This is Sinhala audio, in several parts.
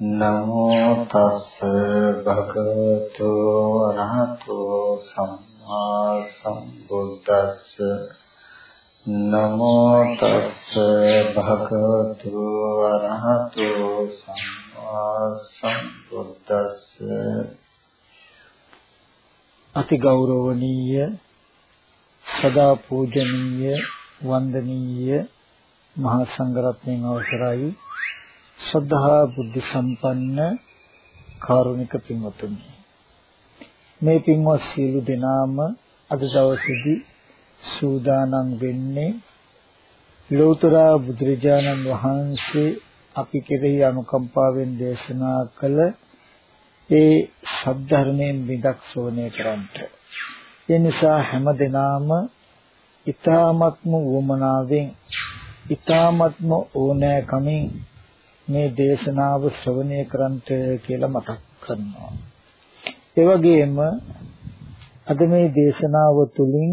නමෝ තස්ස භගවතු අරහතෝ සම්මා සම්බුද්දස්ස නමෝ තස්ස භගවතු අරහතෝ සම්මා සම්බුද්දස්ස අති ගෞරවණීය සදා පූජනීය වන්දනීය මහා සංඝරත්නයන් අවසරයි ශ්‍රද්ධා බුද්ධ සම්පන්න කාරුණික පින්වතුනි. මේ පින්වත් සියලු දෙනාම අද දවසේදී සූදානම් වෙන්නේ ලෝතර බුදුරජාණන් වහන්සේ අපි කෙරෙහි අනුකම්පාවෙන් දේශනා කළ ඒ සද්ධර්මයෙන් විදක් සෝණය කරන්ට ඒ නිසා හැම දිනාම ඊ타මත්ම වමනාවෙන් ඊ타මත්ම ඕනෑකමින් මේ දේශනාව ශ්‍රවණය කරන්ට කියලා මතක් කරනවා. ඒ වගේම අද මේ දේශනාව තුළින්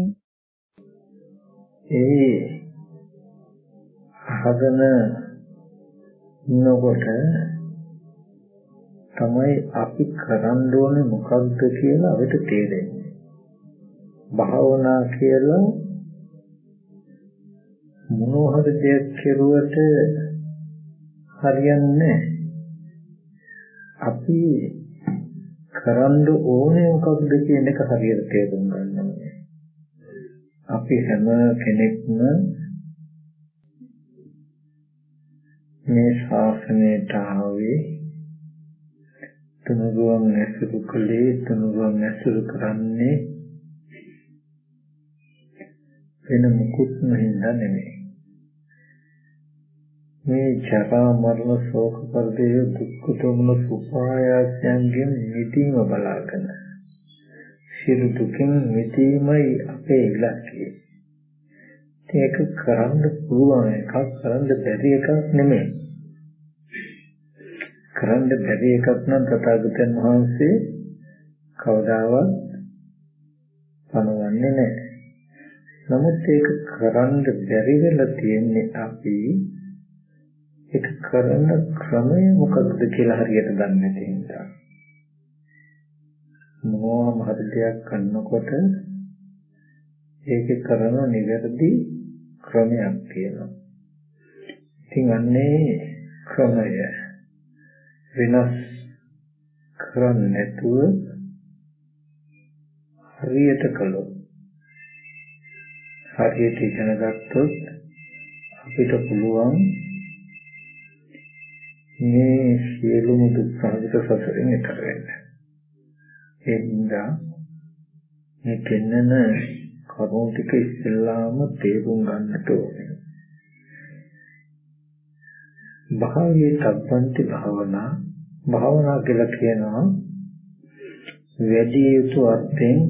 ඒ හදන ඉන්නකොට තමයි අපි කරන්න ඕනේ මොකක්ද කියලා අපිට තේරෙන්නේ. භාවනා කියලා මොනවා හරි දෙයක් කෙරුවට හරියන්නේ අපි කරන්න ඕනේ මොකක්ද කියන එක හරියට තේරුම් ගන්න ඕනේ. අපි හැම කෙනෙක්ම මේ ශාසනයට ආවේ තුනුරුවන් ඇසුරු කළේ තුනුරුවන් ඇසුරු කරන්නේ වෙන මුකුත්ම හින්දා නෙමෙයි. මේ ජරා මරණ ශෝක පරිදේ දුක්ඛ දෝමන සුපායාසයන්ගෙන් මිදීම බලාගෙන සියලු දුකින් මිදීමයි අපේ ඉලක්කය. ඒක කරන්න පුළුවන් එකක් කරන්න බැරි එකක් නෙමෙයි. කරන්න බැරි එකක් නම් තථාගතයන් වහන්සේ කවදාවත් පනවන්නේ නැහැ. නමුත් ඒක කරන්න බැරි වෙලා තියෙන්නේ අපි ඒක කරන ක්‍රමය මොකක්ද කියලා හරියට දන්නේ නැති නිසා. මොනවාම හරි දෙයක් කරනකොට ඒකේ කරන නිවැරදි ක්‍රමයක් තියෙනවා. ඉතින් අන්නේ ක්‍රමය වෙනස් කරන්නේ නැතුව හරියට කළොත් හරියට ඉගෙන ගත්තොත් අපිට පුළුවන් මේ සියලුම දුක් සහගත සසරෙන් එතර වෙන්න. ඒ නිසා මේ පෙන්නන කරුණු ටික ඉස්සෙල්ලාම තේරුම් ගන්නට ඕනේ. භාවයේ තබ්බන්ති භාවනා භාවනා කියලා කියනවා වැඩි යුතු අර්ථයෙන්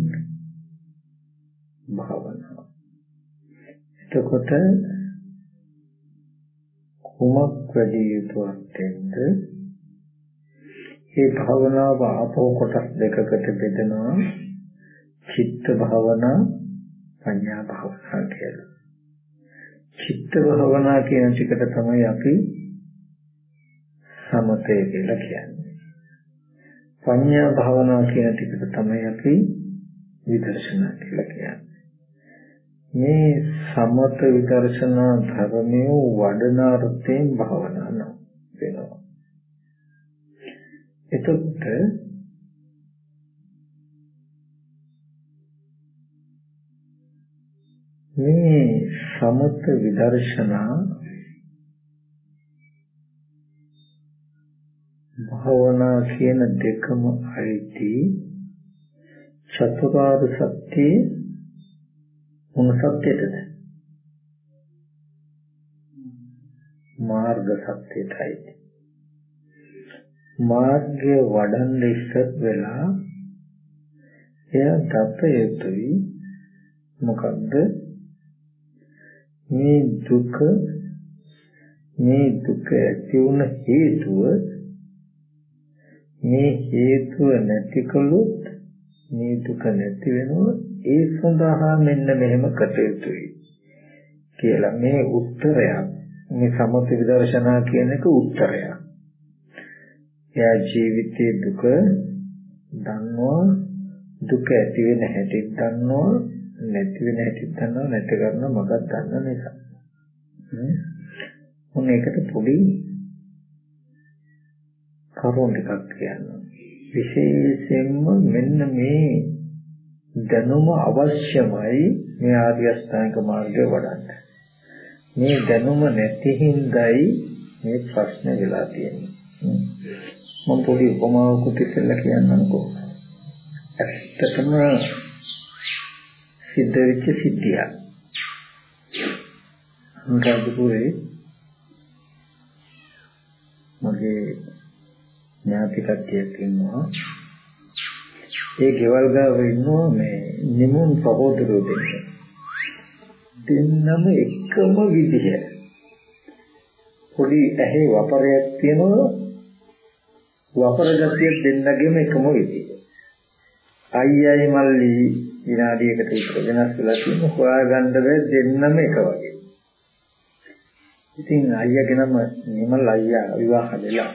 භාවනාව. එතකොට කුමක් වැඩි යුතු අර්ථයෙන්ද? මේ භාවනාව ආපෝ කොටස් දෙකකට බෙදෙනවා. චිත්ත භාවනා, පඤ්ඤා භාවනා කියලා. චිත්ත භාවනා කියන ටිකට තමයි අපි සමතය කියලා කියන්නේ. පඤ්ඤා භාවනා කියන ටිකට තමයි අපි විදර්ශනා කියලා කියන්නේ. මේ සමත විදර්ශනා ධර්මයේ වඩන අර්ථයෙන් භාවනා වෙනවා. එතකොට මේ සමත විදර්ශනා භාවනා කියන දෙකම අයිති චතුරාර්ය සත්‍යයේ මොන සත්‍යයටද? මාර්ග සත්‍යයටයි. මාර්ගය වඩන්න ඉස්සත් වෙලා එයා දත යුතුයි මොකද්ද මේ දුක මේ දුක ඇති වුණ හේතුව මේ හේතුව නැති කළොත් මේ දුක නැති වෙනවා ඒ සඳහා මෙන්න මෙහෙම කටයුතුයි කියලා මේ උත්තරයක් මේ සමථ විදර්ශනා කියන එක උත්තරයක්. එයා ජීවිතයේ දුක දන්නවා දුක ඇති වෙන හැටි දන්නවා නැති වෙන හැටි දන්නවා නැති කරන මගක් දන්න නිසා. මොන එකට පොඩි කරුණ ටිකක් කියනවා. විශේෂයෙන්ම මෙන්න මේ දැනුම අවශ්‍යමයි මේ ආර්ය අෂ්ටාංග මාර්ගය වඩන්න. මේ දැනුම නැති හින්දායි මේ ප්‍රශ්නේ වෙලා තියෙන්නේ. මම පොඩි උපමාවකුත් ඉස්සෙල්ලා කියන්නම්කෝ. ඇත්තටම සිද්ධ වෙච්ච සිද්ධියක්. අනුරාධපුරේ මගේ ඥාති කට්ටියක් ඉන්නවා. ඒ ගෙවල් ගාව ඉන්නවා මේ නිමුන් සහෝදරයෝ දෙන්න. දෙන්නම එකම විදිහ. පොඩි ඇහි වපරයක් තියෙනවා. වපර ගතිය දෙන්නගෙම එකම විදිහ. අයියයි මල්ලි විනාඩියකට විතර වෙනස් වෙලා තියෙන හොයාගන්න බෑ දෙන්නම එක වගේ. ඉතින් අයියාගේ නම නිමල් අයියා විවාහ වෙලා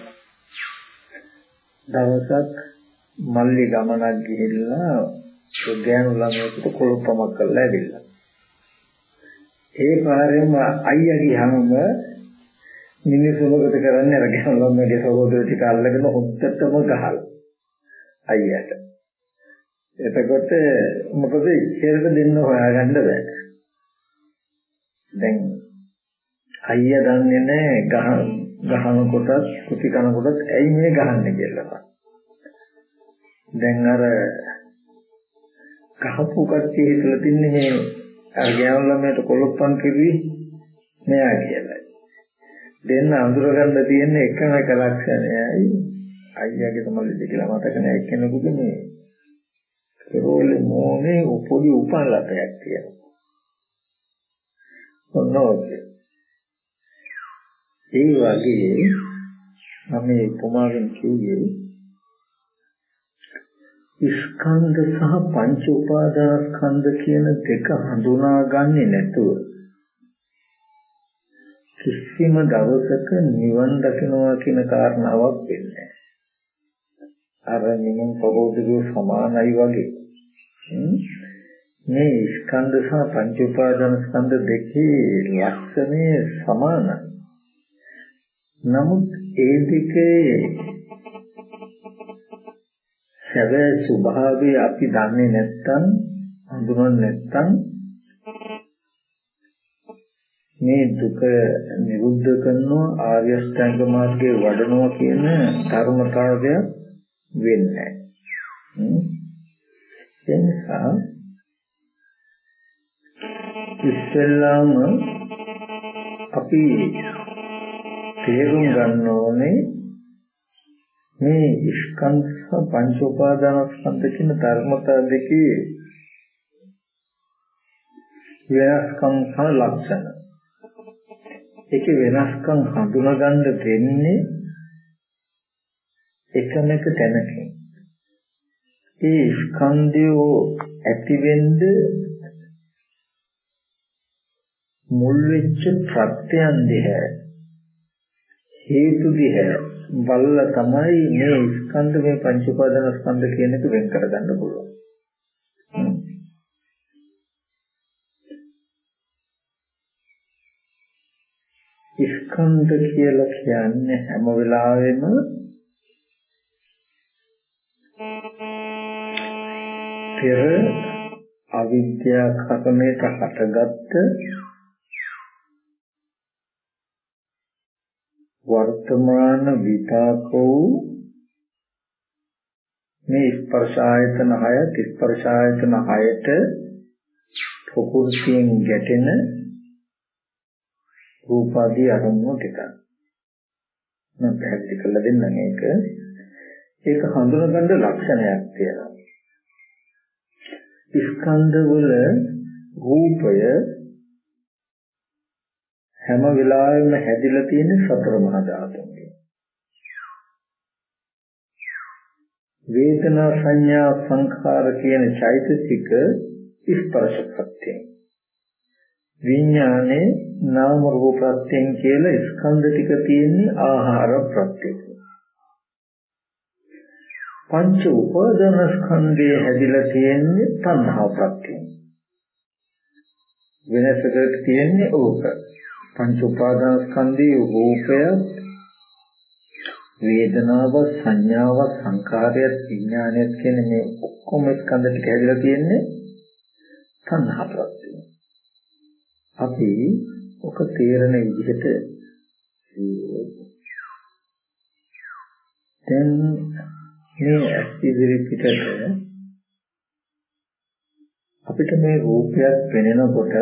දවසක් මල්ලි ගමනක් ගිහිල්ලා ගෑනු ළමයෙකුට කොළොප්පමක් කරලා ඇවිල්ලා. ඒ පාරෙම අයියා ගියාම මිනිස්සුමකට කරන්නේ අර ගෑනු ළමයාගේ සහෝදර ටික අල්ලගෙන හොත්තටම ගහලා අයියාට. එතකොට මොකද ඉස්සරට දෙන්න හොයාගන්න බෑ. දැන් අයියා දන්නේ නැහැ ගහ ගහන කොටත් කුටි කන කොටත් ඇයි මේ ගහන්නේ කියලා. දැන් අර ගහපු කට්ටිය හිතලා තින්නේ මේ අර ගෑනු ළමයට කොලොප්පන් කිව්වි මෙයා කියලා. දෙන්න අඳුරගන්න තියෙන එකම එක ලක්ෂණයයි අයියාගේ තමයි දෙක කියලා මතක නැහැ එක්කෙනෙකුගේ මේ ඒරෝලේ මොනේ උපොඩි උපන් ලතයක් තියෙනවා. ඔන්නෝකේ. ඒ වගේ මම මේ උපමාවෙන් කිව්වේ ස්කන්ධ සහ පංච උපාදානස්කන්ධ කියන දෙක හඳුනාගන්නේ නැතුව කිසිම දවසක නිවන් දකින්නවා කියන කාරණාවක් වෙන්නේ අර නිමන් ප්‍රබෝධිකෝ සමානයි වගේ. මේ ස්කන්ධ සහ පංච උපාදාන ස්කන්ධ දෙකේ ලක්ෂණය සමානයි. නමුත් ඒ දෙකේ සැබෑ ස්වභාවය අපි දන්නේ නැත්නම් හඳුනන්නේ නැත්නම් මේ දුක නිරුද්ධ කරනවා ආර්ය අෂ්ටාංග මාර්ගයේ වඩනවා කියන ධර්මතාවය වෙන්නේ නැහැ. එනිසා ඉස්සෙල්ලාම අපි තේරුම් ගන්න ඕනේ මේ ස්කන්ධ පංච උපාදානස්කන්ධ කියන ධර්මතා දෙකේ වෙනස්කම් සහ ලක්ෂණ. ඒකේ වෙනස්කම් හඳුනගන්න දෙන්නේ එකම එක තැනකින්. ඒ ස්කන්ධය ඇති වෙන්න මුල් වෙච්ච ප්‍රත්‍යයන් දිහා හේතු දිහා බල්ල තමයි මේ ස්කන්ධ මේ පංච උපාදාන ස්කන්ධ කියන එක වෙන් කරගන්න පුළුවන්. ස්කන්ධ කියලා කියන්නේ හැම වෙලාවෙම පෙර අවිද්‍යා කර්මයට හටගත්ත වර්තමාන විපාකෝ මේ ස්පර්ශ ආයතන 6 ස්පර්ශ ආයතන 6ට ප්‍රකෘතියෙන් ගැටෙන රූපාදී අරමුණු ටික. මම පැහැදිලි කරලා දෙන්නම් ඒක. ඒක හඳුනගන්න ලක්ෂණයක් තියෙනවා. ස්කන්ධ වල රූපය හැම වෙලාවෙම හැදිලා තියෙන සතර මහා ධාතුන්ගෙන්. වේදනා සංඥා සංඛාර කියන චෛතසික ස්පර්ශ ප්‍රත්‍යය. විඥානේ නාම රූප ප්‍රත්‍යයෙන් කියලා ස්කන්ධ ටික තියෙන්නේ ආහාර ප්‍රත්‍යයෙන්. පංච උපාදාන ස්කන්ධය හැදිලා තියෙන්නේ තණ්හා ප්‍රත්‍යයෙන්. වෙනසකට තියෙන්නේ ඕක. පංච උපාදාන ස්කන්ධයේ රූපය වේදනාව සංඥාව සංකාරය විඥානය කියන මේ ඔක්කොම ස්කන්ධ ටික හැදිලා තියෙන්නේ තණ්හා ප්‍රත්‍යයෙන්. අපි ඔක තේරෙන විදිහට දැන් මේ ඇස් ඉදිරි පිටට අපිට මේ රූපයක් පෙනෙනකොට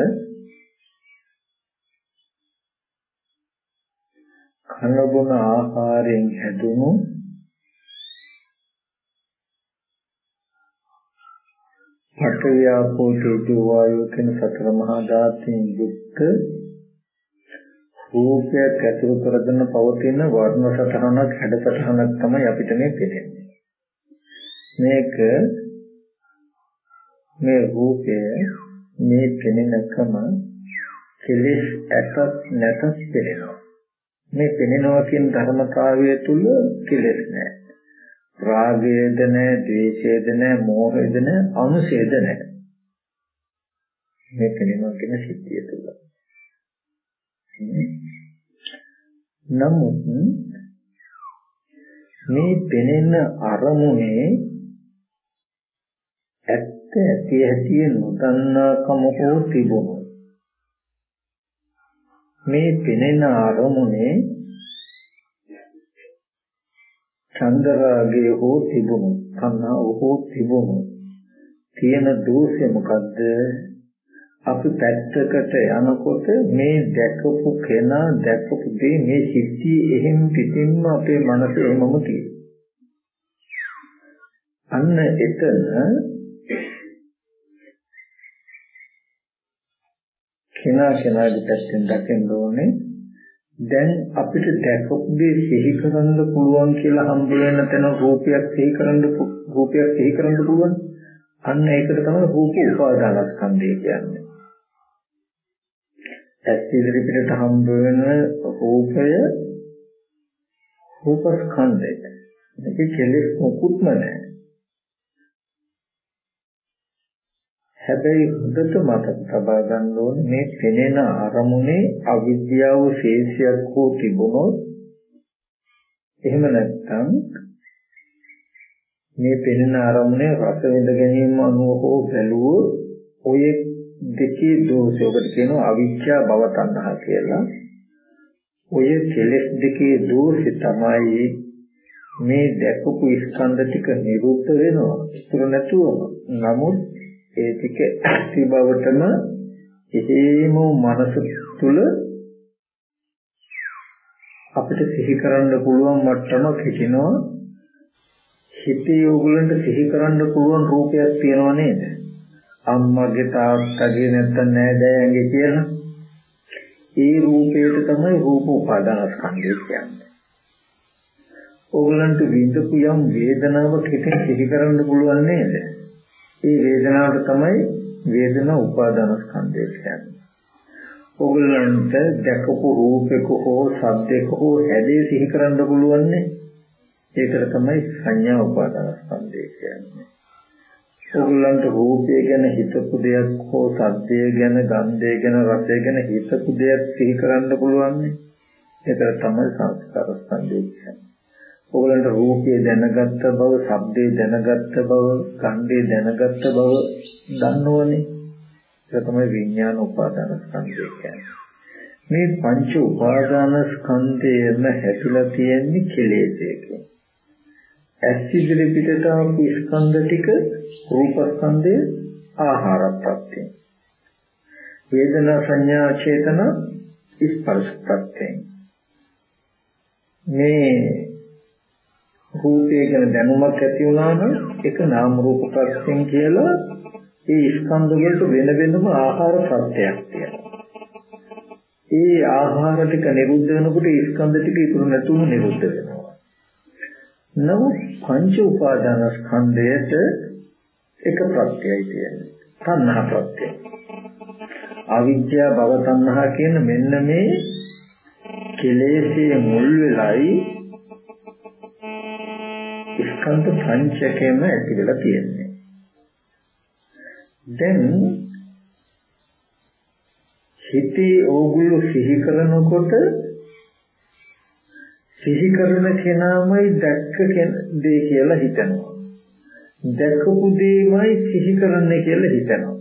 කන බොන ආහාරයෙන් හැදුණු පඨවියාපෝ තේජෝ වායෝ කියන සතර මහා ධාතුන් යුක්ත රූපයක් ඇතුළු කරගෙන පවතින වර්ණ සතහනක් හැඩ සතහනක් තමයි අපිට මේ පේන්නේ. මේක මේ රූපය මේ පෙනෙනකම කෙලෙස් ඇතත් නැතත් පෙනෙනවා. මේ පෙනෙනවා කියන ධර්මතාවය තුල කෙලෙස් නැහැ. රාගයේද නැහැ, ද්වේෂයේද නැහැ, මෝහයේද නැහැ, අනුසයේද නැහැ. මේ පෙනෙනවා කියන සිද්ධිය තුල. නමුත් මේ පෙනෙන අරමුණේ ඇත්ත ඇති ඇති නොදන්නාකම හෝ තිබුණු මේ පෙනෙන අරමුණේ චන්දරාගයේ හෝ තිබුණු තණ්හාව හෝ තිබුණු තියෙන දෝෂය මොකද්ද? අපි පැත්තකට යනකොට මේ දැකපු කෙනා දැකපු දේ මේ සිද්ධිය එහෙම පිටින්ම අපේ මනසේ එමම තියෙනවා. අන්න එතන කෙනා කෙනාගේ පැත්තෙන් දකින්න ඕනේ. දැන් අපිට දැකපු දේ සිහි කරන්න පුළුවන් කියලා හම්බ වෙන තැන රූපයක් සිහි කරන්න රූපයක් සිහි කරන්න පුළුවන්. අන්න ඒකට තමයි රූප උපාදානස්කන්ධය කියන්නේ. ඇස් ඉදිරි පිටට හම්බ වෙන රූපය රූපස්කන්ධය. මේක කෙලෙස් මොකුත්ම නැහැ. හැබැයි හොඳට මතක තබා ගන්න ඕනේ මේ පෙනෙන අරමුණේ අවිද්‍යාව ශේෂයක් හෝ තිබුණොත් එහෙම නැත්නම් මේ පෙනෙන අරමුණේ රස විඳ ගැනීම අනුව හෝ බැලුවොත් ඔය දෙකේ දෝෂයකට කියනවා අවිද්‍යා භව තණ්හා කියලා. ඔය කෙලෙස් දෙකේ දෝෂය තමයි මේ දැකපු ස්කන්ධ ටික නිරුද්ධ වෙනවා. ඉතුරු නැතුවම. නමුත් ඒ ටික ඇති බවටම එහෙම මනස තුල අපිට සිහි කරන්න පුළුවන් මට්ටමක් හිටිනවා. හිතේ ඕගලන්ට සිහි කරන්න පුළුවන් රූපයක් තියෙනව නේද? අම්මගේ තාත්තගේ නැත්තම් නෑදෑයන්ගේ කියලා. ඒ රූපයට තමයි රූප උපාදානස්කන්ධය කියන්නේ. ඕගලන්ට විඳපු යම් වේදනාවක් හිතෙන් සිහි කරන්න පුළුවන් නේද? ඒ වේදනාවට තමයි වේදනා උපාදාන ස්කන්ධය කියන්නේ. ඕගලන්ට දැකපු රූපයක හෝ ශබ්දයක හෝ හැදේ සිහි කරන්න පුළුවන්නේ. ඒකට තමයි සංඥා උපාදාන ස්කන්ධය කියන්නේ. ඕගලන්ට රූපය ගැන හිතපු දෙයක් හෝ ශබ්දය ගැන, ගන්ධය ගැන, රසය ගැන හිතපු දෙයක් සිහි කරන්න පුළුවන්නේ. ඒකට තමයි සංස්කාර ස්කන්ධය කියන්නේ. ඕගලන්ට රූපය දැනගත්ත බව, ශබ්දේ දැනගත්ත බව, ගන්ධේ දැනගත්ත බව දන්නවනේ. ඒක තමයි විඥාන උපාදාන ස්කන්ධය කියන්නේ. මේ පංච උපාදාන ස්කන්ධයම හැදිලා තියෙන්නේ කෙලෙසයකින්. ඇස් ඉදිරි පිටට ආපු ස්කන්ධ ටික රූප ස්කන්ධය ආහාර ප්‍රත්‍යයෙන්. වේදනා සංඥා චේතන ස්පර්ශ ප්‍රත්‍යයෙන්. මේ රූපය ගැන දැනුමක් ඇති වුණා නම් ඒක නාම රූප ප්‍රත්‍යයෙන් කියලා ඒ ස්කන්ධ වලට වෙන වෙනම ආහාර ප්‍රත්‍යක් තියෙනවා. ඒ ආහාර ටික නිරුද්ධ වෙනකොට ඒ ස්කන්ධ ටික ඉතුරු නැතුව නිරුද්ධ වෙනවා. නමුත් පංච උපාදාන ස්කන්ධයට එක ප්‍රත්‍යයයි තියෙන්නේ. තණ්හා ප්‍රත්‍යය. අවිද්‍යාව භව තණ්හා කියන මෙන්න මේ කෙලෙස්යේ මුල් වෙලයි ස්කන්ධ පංචකයම ඇති වෙලා තියෙන්නේ. දැන් හිතේ ඕගොල්ලෝ සිහි කරනකොට සිහි කරන කෙනාමයි දැක්ක දේ කියලා හිතනවා. දැකපු දේමයි සිහි කරන්නේ කියලා හිතනවා.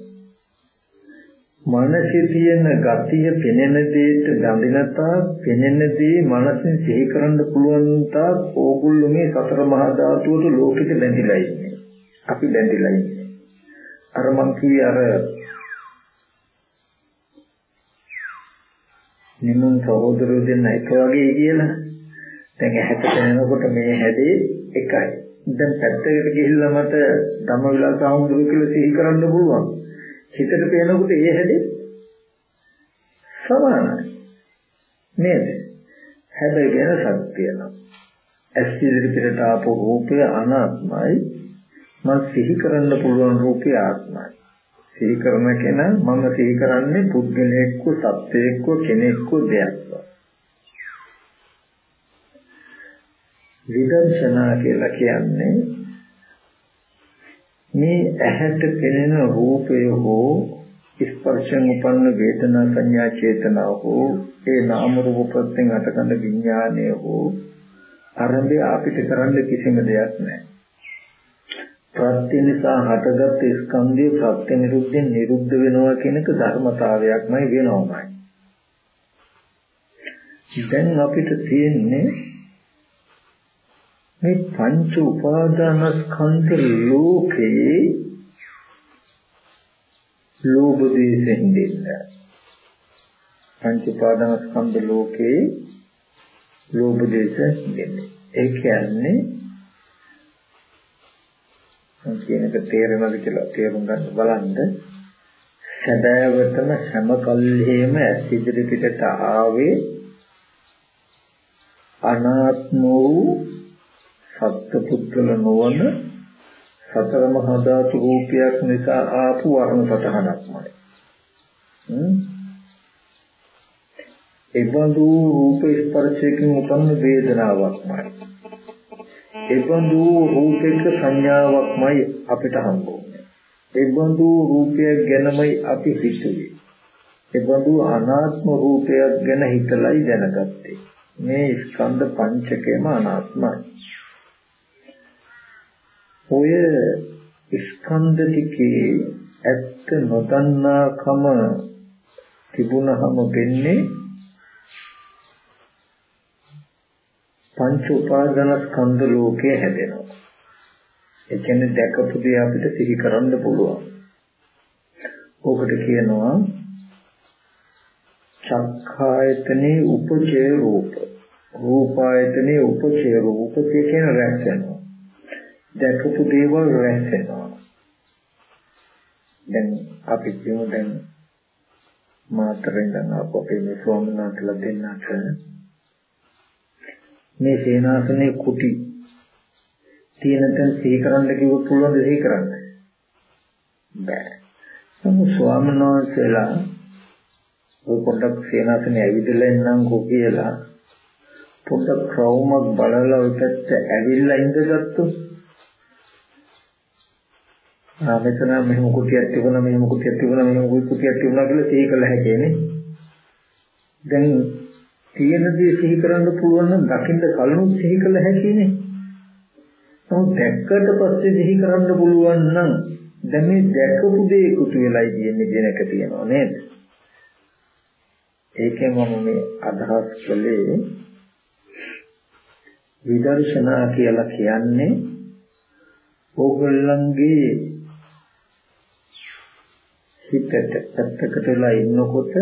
මනසේ තියෙන ගතිය පෙනෙන දෙයට දඳිනතා පෙනෙන දේ මනසෙන් සිහි කරන්න පුළුවන් තා ඕගොල්ලෝ මේ සතර මහා ධාතුවට ලෝකෙට බැඳිලා ඉන්නේ. අපි බැඳිලා ඉන්නේ. අර මං කිව්වේ අර නිමුන් සහෝදරයෝ දෙන්න එක වගේ කියලා. දැන් ඇහැට දැනෙනකොට මේ හැදේ එකයි. දැන් පැත්තකට ගිහිල්ලා මට ධම්මවිලාස ආමුදුරු කියලා සිහි කරන්න පුළුවන්. හිතට පේනකොට ඒ හැදේ සමානයි. නේද? හැබැයි වෙනසක් තියෙනවා. ඇස් ඉදිරියට ආපු රූපය අනාත්මයි. මම සිහි කරන්න පුළුවන් රූපය ආත්මයි. සිහි කරන කෙනා මම සිහි කරන්නේ පුද්ගලයෙක්ව සත්වයෙක්ව කෙනෙක්ව දෙයක්ව. විදර්ශනා කියලා කියන්නේ මේ ඇහැට පෙනෙන රූපය හෝ ස්පර්ශයෙන් උපන්න වේදනා සංඥා චේතනා හෝ ඒ නාම රූප ප්‍රත්‍යයෙන් අටකන විඥානය හෝ අරඹය අපිට කරන්න කිසිම දෙයක් නැහැ. ප්‍රත්‍ය නිසා හටගත් ස්කන්ධය ප්‍රත්‍ය නිරුද්ධෙන් නිරුද්ධ වෙනවා කියන එක ධර්මතාවයක්මයි වෙනවමයි. දැන් අපිට තියෙන්නේ මේ පංච උපාදානස්කන්ධ ලෝකේ ලෝභ දේශෙන් දෙන්න. පංච උපාදානස්කන්ධ ලෝකේ ලෝභ දේශෙන් දෙන්නේ. ඒ කියන්නේ කියන එක තේරෙනවද කියලා තේරුම් ගන්න බලන්න. සැබෑවටම හැම කල්හිම ඇස් ඉදිරි පිටට ආවේ අනාත්ම වූ සත්පුද්ගල නොවන සතර මහා ධාතු රූපයක් නිසා ආපු වර්ණ පතහනක්මයි. එබඳු රූප ස්පර්ශයෙන් උපන්න වේදනාවක්මයි. එබඳු රූපයක සංඥාවක්මයි අපිට හම්බුනේ. එබඳු රූපයක් ගැනමයි අපි හිතුවේ. එබඳු අනාත්ම රූපයක් ගැන හිතලයි දැනගත්තේ. මේ ස්කන්ධ පංචකයම අනාත්මයි. ඔය ස්කන්ධ ටිකේ ඇත්ත නොදන්නාකම තිබුණහම වෙන්නේ පංච උපාදාන ස්කන්ධ ලෝකයේ හැදෙනවා. ඒ කියන්නේ දැකපු දේ අපිට සිහි කරන්න පුළුවන්. ඕකට කියනවා චක්ඛායතනේ උපචේ රූප. රූපායතනේ උපචේ රූප කියන රැස් වෙනවා. දැකපු දේවල් රැස් වෙනවා. දැන් අපි කියමු දැන් මාතරෙන් දැන් අපේ මේ ස්වාමීන් වහන්සේලා දෙන්නට මේ සේනාසනේ කුටි තියෙන තැන සිහි කරන්න කිව්වොත් පුළුවන් ද සිහි කරන්න? බෑ. නමුත් ස්වාමීන් වහන්සේලා ඔය පොඩ්ඩක් සේනාසනේ ඇවිදලා එන්නම්කෝ කියලා පොඩ්ඩක් ක්‍රවුමක් බලලා ඔය පැත්ත ඇවිල්ලා ඉඳගත්තොත් ආ මෙතන මෙහෙම කුටියක් තිබුණා මෙහෙම කුටියක් තිබුණා මෙහෙම කුටියක් තිබුණා කියලා සිහි කළ හැකිනේ දැන් තියෙන දේ සිහි කරන්න පුළුවන් නම් දකින්න කලින් සිහි කළ හැකිනේ. නමුත් දැක්කට පස්සේ සිහි කරන්න පුළුවන් නම් දැන් මේ දැකපු දේ කුතු වෙලයි කියන්නේ කියන එක තියෙනවා නේද? ඒකෙන් මම මේ අදහස් කළේ විදර්ශනා කියලා කියන්නේ ඕගොල්ලන්ගේ හිතට පැත්තකට වෙලා ඉන්නකොට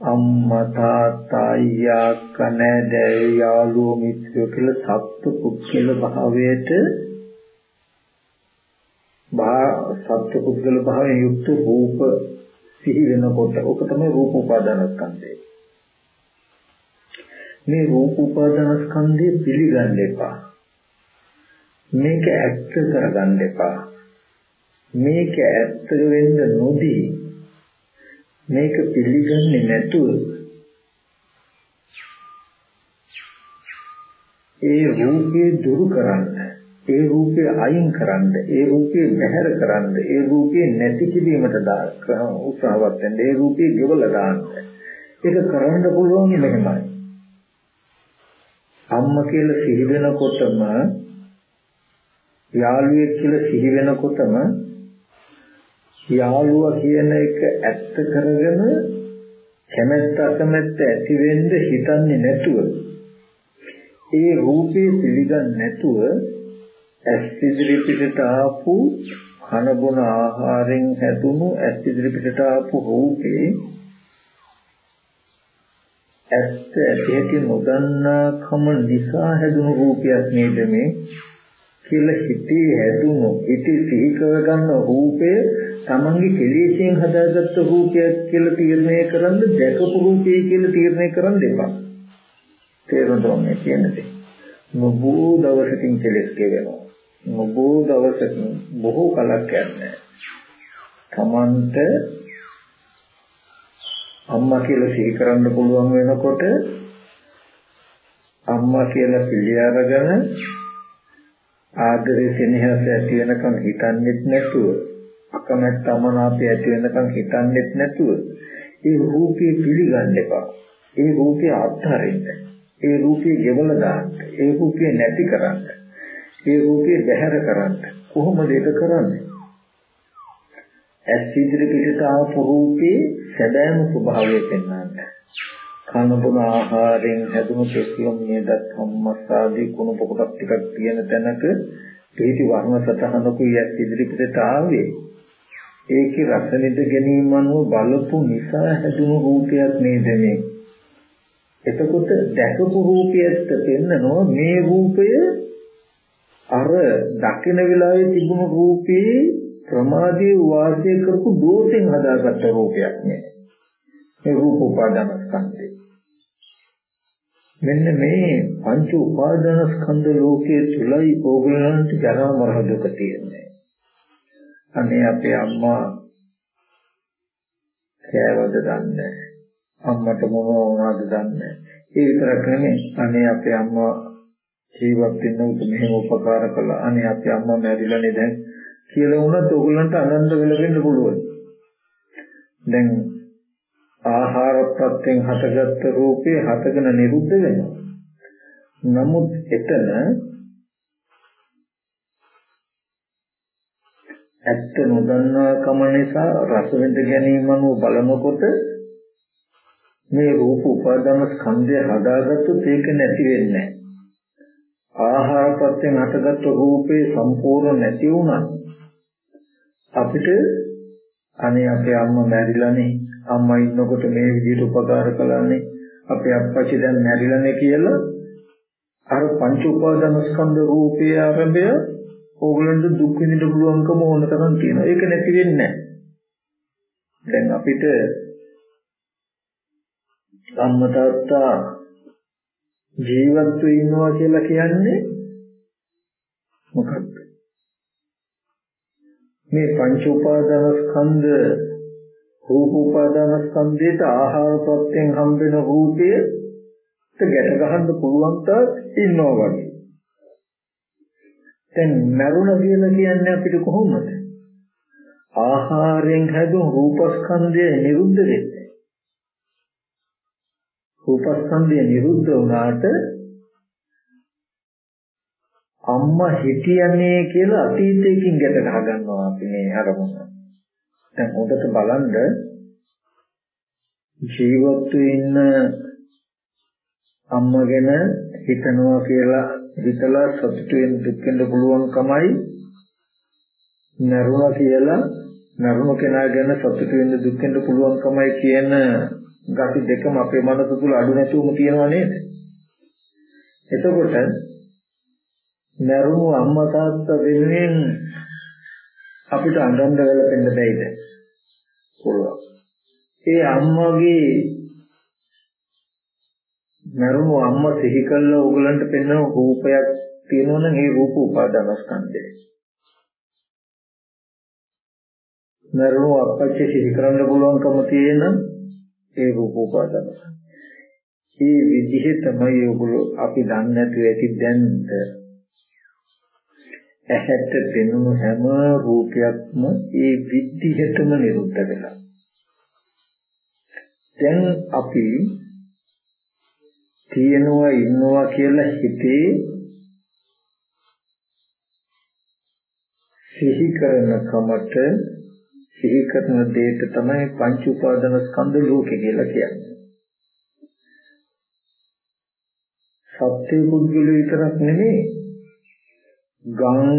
අම්මා තාත්තා අයියා කනදෑ යාළුවෝ මිත්‍රයෝ කියලා සත්තු පුද්ගල භාවයට බා සත්තු පුද්ගල භාවයෙන් යුක්ත රූප සිහි වෙනකොට ඔක තමයි රූප උපාදානස්කන්ධය. මේ රූප උපාදානස්කන්ධය පිළිගන්න එපා. මේක ඇත්ත කරගන්න එපා. මේක ඇත්ත වෙන්න නොදී මේක පිළිගන්නේ නැතුව ඒ රූපේ දුරු කරන්න ඒ රූපේ අයින් කරන්න ඒ රූපේ බැහැර කරන්න ඒ රූපේ නැති කිරීමට උත්සාහවත් වෙන්න ඒ රූපේ ගෙවල දාන්න. ඒක කරන්න පුළුවන් මෙහෙමයි. අම්මා කියලා සිහි වෙනකොටම යාළුවෙක් කියලා සිහි වෙනකොටම යාළුවා කියන එක ඇත්ත කරගෙන කැමැත්ත අකමැත්ත ඇති වෙන්න හිතන්නේ නැතුව ඒ රූපේ පිළිගන්නේ නැතුව ඇස් ඉදිරි පිටට ආපු කන බොන ආහාරයෙන් හැදුණු ඇස් ඉදිරි පිටට ආපු රූපේ ඇත්ත ඇටි නොදන්නාකම නිසා හැදුණු රූපයක් නේද මේ? කියලා හිතේ හැදුණු ඉති සිහි කරගන්න රූපය තමන්ගේ කෙලෙසෙන් හදාගත්ත රූපයක් කියලා තීරණය කරන්න දැකපු රූපය කියලා තීරණය කරන්න එපා. තේරුණා මේ කියන්නේ. නොබෝ දවසකින් කෙලෙස් ගෙවෙනවා. නොබෝ දවසකින් බොහෝ කලක් යන්නේ. තමන්ට අම්මා කියලා සිහි කරන්න පුළුවන් වෙනකොට අම්මා කියලා පිළි අරගෙන ආදරේ සෙනෙහස ඇති වෙනකන් හිතන්නේත් නැතුව අකමැත්ත අමනාපය ඇති වෙනකන් හිතන්නේත් නැතුව ඒ රූපේ පිළිගන්න එපා. ඒ රූපේ අත්හරින්න. ඒ රූපේ ගෙවල දාන්න. ඒ රූපේ නැති කරන්න. ඒ රූපේ බැහැර කරන්න. කොහොමද ඒක කරන්නේ? ඇස් ඉදිරි පිටට ආපු රූපේ සැබෑම ස්වභාවය පෙන්වන්න. කන බොන ආහාරයෙන් හැදුණු කෙස්ලොම් නේද සම්මස්සාදී කුණු පොකොටක් ටිකක් තියෙන තැනක පිටි වර්ණ සතහනකුයි ඇස් ඉදිරි පිටට ආවේ ඒකේ රස නිද ගැනීම අනුව බලපු නිසා හැදුණු රූපයක් නේද මේ. එතකොට දැකපු රූපයට පෙන්නනවා මේ රූපය අර දකින වෙලාවේ තිබුණු රූපේ ප්‍රමාදී වාසය කරපු දෝෂෙන් හදාගත්ත රූපයක් නේ. මේ රූප උපාදාන ස්කන්ධේ. මෙන්න මේ පංච උපාදාන ස්කන්ධ ලෝකයේ තුලයි ඕගලන්ට ජරා මරණ දුක තියෙන්නේ. අනේ අපේ අම්මා කෑවද දන්නේ අම්මට මොනව වුණාද දන්නේ ඒ විතරක් නෙමෙයි. අනේ අපේ අම්මා ජීවත් වෙන්න උත් මෙහෙම උපකාර කළා. අනේ අපේ අම්මා මැරිලානේ දැන් කියලා වුණත් ඕගොල්ලන්ට අනන්ත වෙලෙන්න පුළුවන්. දැන් ආහාර ප්‍රත්‍යයෙන් හටගත්ත රූපේ හටගෙන නිරුද්ධ වෙනවා. නමුත් එතන ඇත්ත නොදන්නා කම නිසා රස විඳ ගැනීම අනුව බලනකොට මේ රූප උපාදාන ස්කන්ධය හදාගත්තොත් ඒක නැති වෙන්නේ ආහාර ප්‍රත්‍යයෙන් හටගත්තු රූපේ සම්පූර්ණ නැති වුණා අපිට අනේ අපේ අම්මා මැරිලානේ අම්මා ඉන්නකොට මේ විදිහට උපකාර කළානේ අපේ අප්පච්චි දැන් මැරිලානේ කියලා අර පංච උපාදාන ස්කන්ධ රූපයේ ආරම්භය ඕගලන්ට දුක් විඳින්න පුළුවන්කම ඕන තරම් තියෙනවා. ඒක නැති වෙන්නේ දැන් අපිට අම්මා තාත්තා ජීවත් වෙනවා කියලා කියන්නේ මොකක්ද? මේ පංච උපාදාන ස්කන්ධ රූප උපාදාන ස්කන්ධයට ආහාර ප්‍රත්‍යයෙන් හම්බෙන රූපයට ගැට ගහන්න පුළුවන් තාක් ඉන්නවා වගේ. දැන් මරුණ කියලා කියන්නේ අපිට කොහොමද? ආහාරයෙන් හැදුණු රූපස්කන්ධය නිරුද්ධ වෙන්නේ. රූපස්කන්ධය නිරුද්ධ වුණාට අම්මා හිටියනේ කියලා අතීතයකින් ගැට ගහ ගන්නවා අපි මේ අරමුණ. දැන් හොඳට බලන්න ජීවත් ඉන්න අම්මා ගැන හිතනවා කියලා හිතලා සතුටු වෙන දුක් වෙන්න පුළුවන්කමයි නරුණා කියලා නරුණ කෙනා ගැන සතුටු වෙන්න දුක් වෙන්න පුළුවන්කමයි කියන gati දෙකම අපේ මනස තුල අඩු නැතුවම තියෙනවා නේද? එතකොට නරුණු අම්මා තාත්තා වෙනුවෙන් අපිට අඳුරන්න වෙලපෙන්න බැයිද? පුළුවන්. ඒ අම්මගේ මරුණු අම්මා සිහි කළා ඕගලන්ට පෙන්වන රූපයක් තියෙනවනම් ඒ රූප උපාදානස්කන්ධය. මරණෝ අපච්චි සිහි කරන්න පුළුවන්කම තියෙන ඒ රූප උපාදාන. මේ විදිහ තමයි ඔයගොල්ලෝ අපි දන්නේ නැතුව ඇති දැන් ඇහැට පෙනුණු හැම රූපයක්ම ඒ විදිහටම නිරුද්ධ වෙලා. දැන් අපි තියෙනවා ඉන්නවා කියලා හිතේ සිහි කරන කමට සිහි කරන දෙයට තමයි පංච උපාදාන ස්කන්ධ ලෝකය කියලා කියන්නේ. සත්‍ය පුද්ගල විතරක් නෙමෙයි ගම්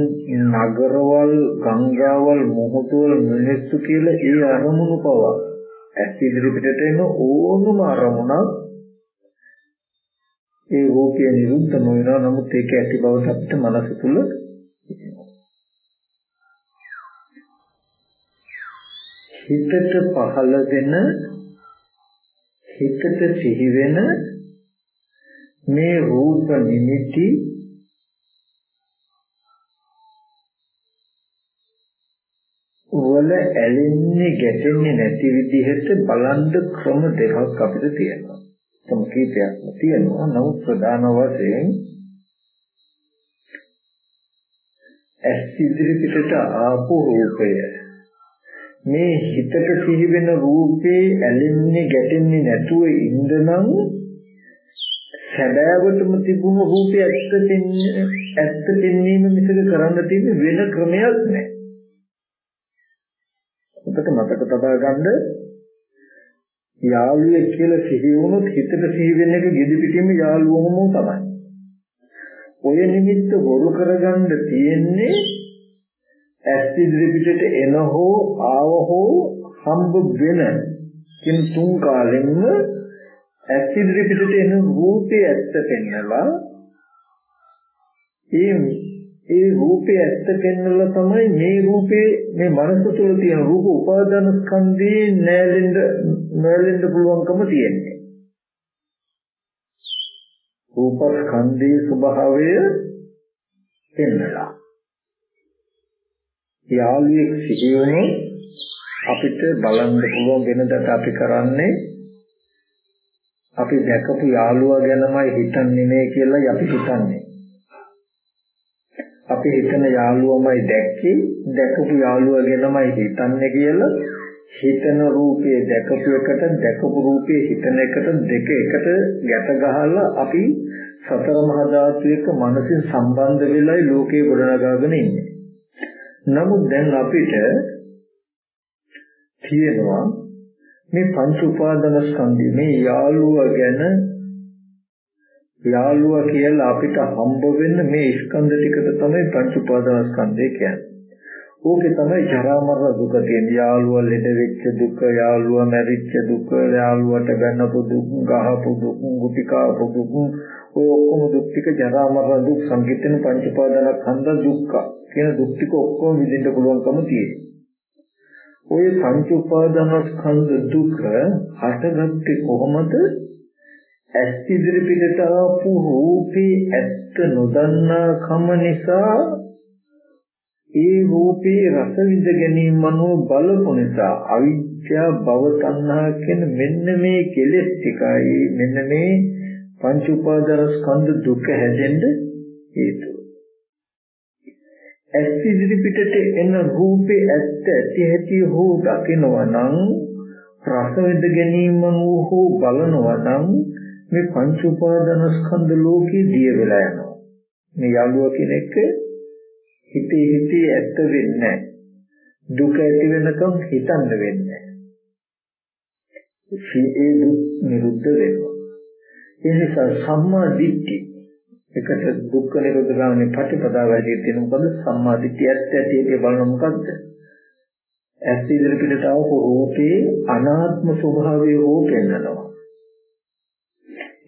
නගරවල් ගංගාවල් මොහොතවල මිනිස්සු කියලා ඒ අරමුණු පවා ඇස් ඉදිරි පිටට එන ඕනම අරමුණක් ඒ රූපය නිරුද්ධ නොවනවා නමුත් ඒක ඇති බවට අපිට මනස තුල හිතට පහළ වෙන හිතට සිහි වෙන මේ රූප නිමිති වල ඇලෙන්නේ ගැටෙන්නේ නැති විදිහට බලන්න ක්‍රම දෙකක් අපිට තියෙනවා. තම කීපයක්ම තියෙනවා. නමුත් ප්‍රධාන වශයෙන් ඇස් ඉදිරි පිටට ආපු රූපය මේ හිතට සිහි වෙන රූපේ ඇලෙන්නේ ගැටෙන්නේ නැතුව ඉඳනම් සැබෑවටම තිබුණු රූපය ඇත්ත දෙන්නේ ඇත්ත දෙන්නේම මිසක කරන්න තියෙන වෙන ක්‍රමයක් නැහැ. ඔකට මතක තබා ගන්න යාළුවෙක් කියලා සිහි වුණොත් හිතට සිහි වෙන එක gedi පිටින්ම යාළුවම තමයි. ඔය නිමිත්ත බොරු කරගන්න තියෙන්නේ ඇස් ඉදිරි පිටට එන හෝ ආව හෝ හම්බ වෙන කින් තුන් කාලෙන්න ඇස් ඉදිරි පිටට එන රූපේ ඇත්ත පෙන්නලා ඒ ඒ රූපේ ඇත්ත පෙන්නලා තමයි මේ රූපේ මේ මනස තුළ තියෙන රූප උපාදාන ස්කන්ධේ නෑලෙන්න නෑලෙන්න පුළුවන්කම තියෙන්නේ රූප ස්කන්ධයේ ස්වභාවය පෙන්නලා යාළුවෙක් සිහියුනේ අපිට බලන්න පුළුවන් වෙනදට අපි කරන්නේ අපි දැකපු යාළුවා ගැනමයි හිතන්නේ නේ කියලා අපි හිතන්නේ. අපි හිතන යාළුවමයි දැක්කේ දැකපු යාළුවා ගැනමයි හිතන්නේ කියලා හිතන රූපේ දැකපු එකට දැකපු රූපේ හිතන එකට දෙක එකට ගැට ගහලා අපි සතර මහා ධාතු එක්ක මනසින් සම්බන්ධ වෙලයි ලෝකේ ගොඩනගාගෙන ඉන්නේ. නමුත් දැන් අපිට තියෙනවා මේ පංච උපාදාන ස්කන්ධය මේ යාළුවා ගැන යාළුවා කියලා අපිට හම්බ වෙන්න මේ ස්කන්ධ ටිකට තමයි පංච උපාදාන ස්කන්ධය කියන්නේ. ඕකේ තමයි ජරා මරණ දුක තියෙන යාළුවා ලෙඩ වෙච්ච දුක, යාළුවා මැරිච්ච දුක, යාළුවට ගන්නපු දුක්, ගහපු දුක්, ගුටි කාපු දුක්, ඔය ඔක්කොම දුක් ටික ජරා මරණ දුක් සංකීර්ණ පංච උපාදාන ස්කන්ධ දුක්ඛ කියන දුක් ටික ඔක්කොම විඳින්න පුළුවන්කම තියෙනවා. ওই පංච උපාදානස්කන්ධ දුක හටගත්තේ කොහොමද? ඇස් ඉදිරි පිටට ආපු රූපේ ඇත්ත නොදන්නා කම නිසා ඒ රූපේ රස විඳ ගැනීම මනෝ බලපු නිසා අවිද්‍යා භව තණ්හා කියන මෙන්න මේ කෙලෙස් ටිකයි මෙන්න මේ පංච උපාදානස්කන්ධ දුක හැදෙන්න හේතුව. ඇස් ඉදිරි පිටට එන රූපේ ඇත්ත ඇති ඇති හෝ දකිනවා නම් රස විඳ ගැනීම හෝ බලනවා නම් මේ පංච උපාදාන ස්කන්ධ ලෝකේ දිය වෙලා යනවා. මේ යාළුවා කෙනෙක් හිතේ හිතේ ඇත්ත වෙන්නේ දුක ඇති වෙනකම් හිතන්න වෙන්නේ ඒ දුක් නිරුද්ධ වෙනවා. ඒ නිසා සම්මා දිට්ඨි එකට දුක්ඛ නිරෝධ ගාමී ප්‍රතිපදාව ඇදී තියෙන මොකද? සම්මා දිට්ඨිය ඇත්ත ඇටි බලන මොකද්ද? ඇස් ඉදිරි පිටට ආව රූපේ අනාත්ම ස්වභාවය හෝ පෙන්වනවා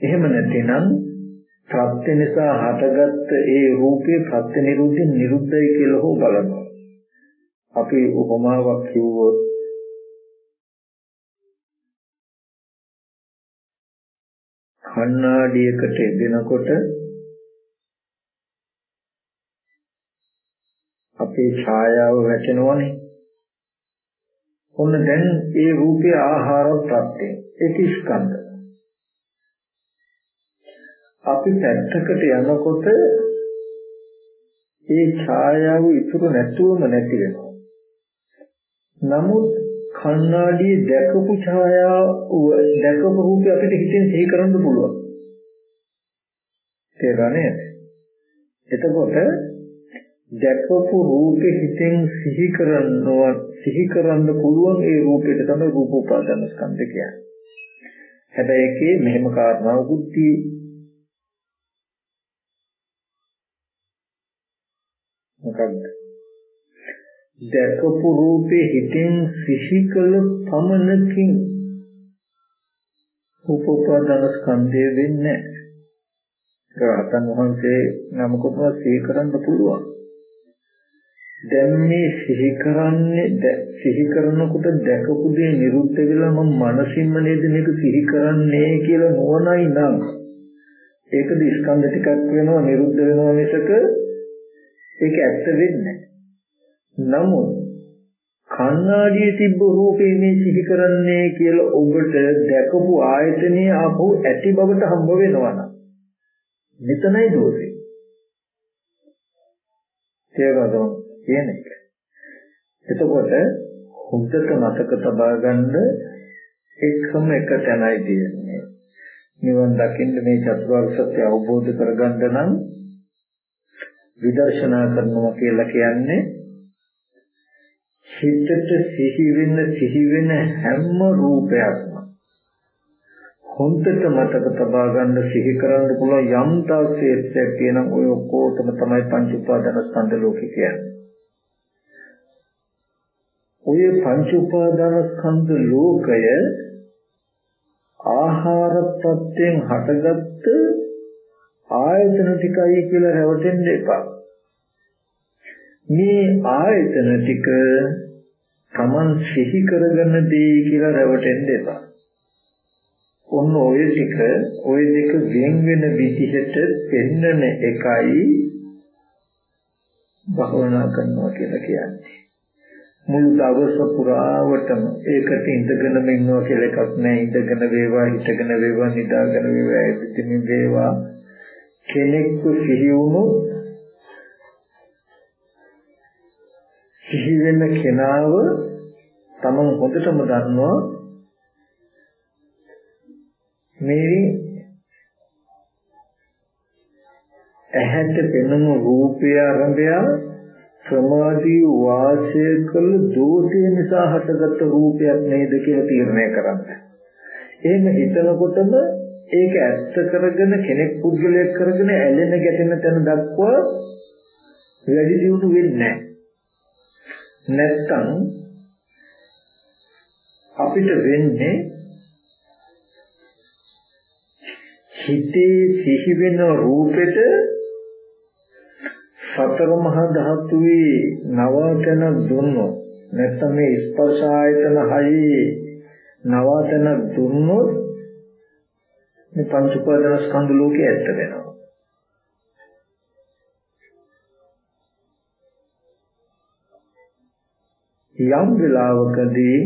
එහෙම නැතිනම් ප්‍රත්‍ය නිසා හටගත්ත ඒ රූපේ ප්‍රත්‍ය නිරුද්ධින් නිරුද්ධයි කියලා හෝ බලනවා අපි උපමාවක් කිව්වොත් කණ්ණාඩියකට එදෙනකොට අපේ ඡායාව වැටෙනවනේ. ඔන්න දැන් ඒ රූපේ ආහාර ප්‍රත්‍ය ඒක ස්කන්ධ. අපි පැත්තකට යනකොට ඒ ඡායාව ඉතුරු නැතුවම නැති වෙනවා. නමුත් කණ්ණාඩියේ දැකපු ඡායාව දැකපු රූපය අපිට හිතෙන් සිහි කරන්න පුළුවන්. තේරෙන්නේ? එතකොට දැකපු රූපේ හිතෙන් සිහි කරනවා සිහි කරන්න පුළුවන් ඒ රූපෙට තමයි රූප උපාදාන ස්කන්ධ කියන්නේ. හැබැයි ඒකේ මෙහෙම කාරණාවකුත් මොකක්ද? දැකපු රූපේ හිතෙන් සිහි කළ පමණකින් රූප උපාදාන ස්කන්ධය වෙන්නේ නැහැ. රහතන් වහන්සේ නමකට සිහි කරන්න පුළුවන්. දැන් මේ සිහි කරන්නේ සිහි කරනකොට දැකපු දේ නිරුද්ධ වෙලා මම මනසින්ම නේද මේක සිහි කරන්නේ කියලා නොවනයි නම් ඒකද ස්කන්ධ ටිකක් වෙනවා නිරුද්ධ වෙනවා මිසක ඒක ඇත්ත වෙන්නේ නමුත් කණ්ණාඩියේ තිබ්බ රූපේ මේ සිහි කරන්නේ කියලා ඔබට දැකපු ආයතනයේ ආපහු ඇති බවට හම්බ වෙනවා නම් මෙතනයි දෝෂේ තේරුණාද කියන එක. එතකොට හොඳට මතක තබා ගන්න එකම එක තැනයි තියෙන්නේ. නිවන් දකින්න මේ චතුරාර්ය සත්‍ය අවබෝධ කරගන්න නම් විදර්ශනා කරනවා කියලා කියන්නේ හිතට සිහි වෙන සිහි වෙන හැම රූපයක්ම හොඳට මතක තබා ගන්න සිහි කරන්න පුළුවන් යම් තාක්ෂේත්‍රයක් කියනම් ඔය ඔක්කොටම තමයි පංච උපාදාන ස්කන්ධ ලෝකේ කියන්නේ. ඔය පංච උපාදාන ස්කන්ධ ලෝකය ආහාර ප්‍රත්‍යයෙන් හටගත්ත ආයතන ටිකයි කියලා රැවටෙන්න එපා. මේ ආයතන ටික Taman සිහි කරගන්න දේ කියලා රැවටෙන්න එපා. ඔන්න ඔය ටික ඔය දෙක වෙන වෙන විදිහට පෙන්නන එකයි භවනා කරනවා කියලා කියන්නේ. මුළු දවස පුරාවටම ඒකට ඉඳගෙනම ඉන්නවා කියලා එකක් නැහැ ඉඳගෙන වේවා හිටගෙන වේවා නිදාගෙන වේවා ඇවිදින්න වේවා කෙනෙක්ව සිහි වුණු සිහි වෙන කෙනාව තමන් හොඳටම දන්නවා මේ ඇහැට පෙනුණු රූපය ආරම්භය සමාධිය වාසය කළ දෝෂය නිසා හටගත් රූපයක් නේද කියලා තීරණය කරන්න. එහෙම හිතනකොටම ඒක ඇත්ත කරගෙන කෙනෙක් පුද්ගලයෙක් කරගෙන ඇලෙන ගැටෙන තැන දක්වා වැඩි දියුණු වෙන්නේ නැත්තම් අපිට වෙන්නේ හිතේ සිහි වෙන රූපෙට සතර මහා ධාතුවේ නවාතන දුන්නොත් නැත්නම් මේ ස්පර්ශ ආයතන හයේ නවාතන දුන්නොත් මේ පංච උපාදාන ස්කන්ධ ලෝකේ ඇත්ත වෙනවා. යම් වෙලාවකදී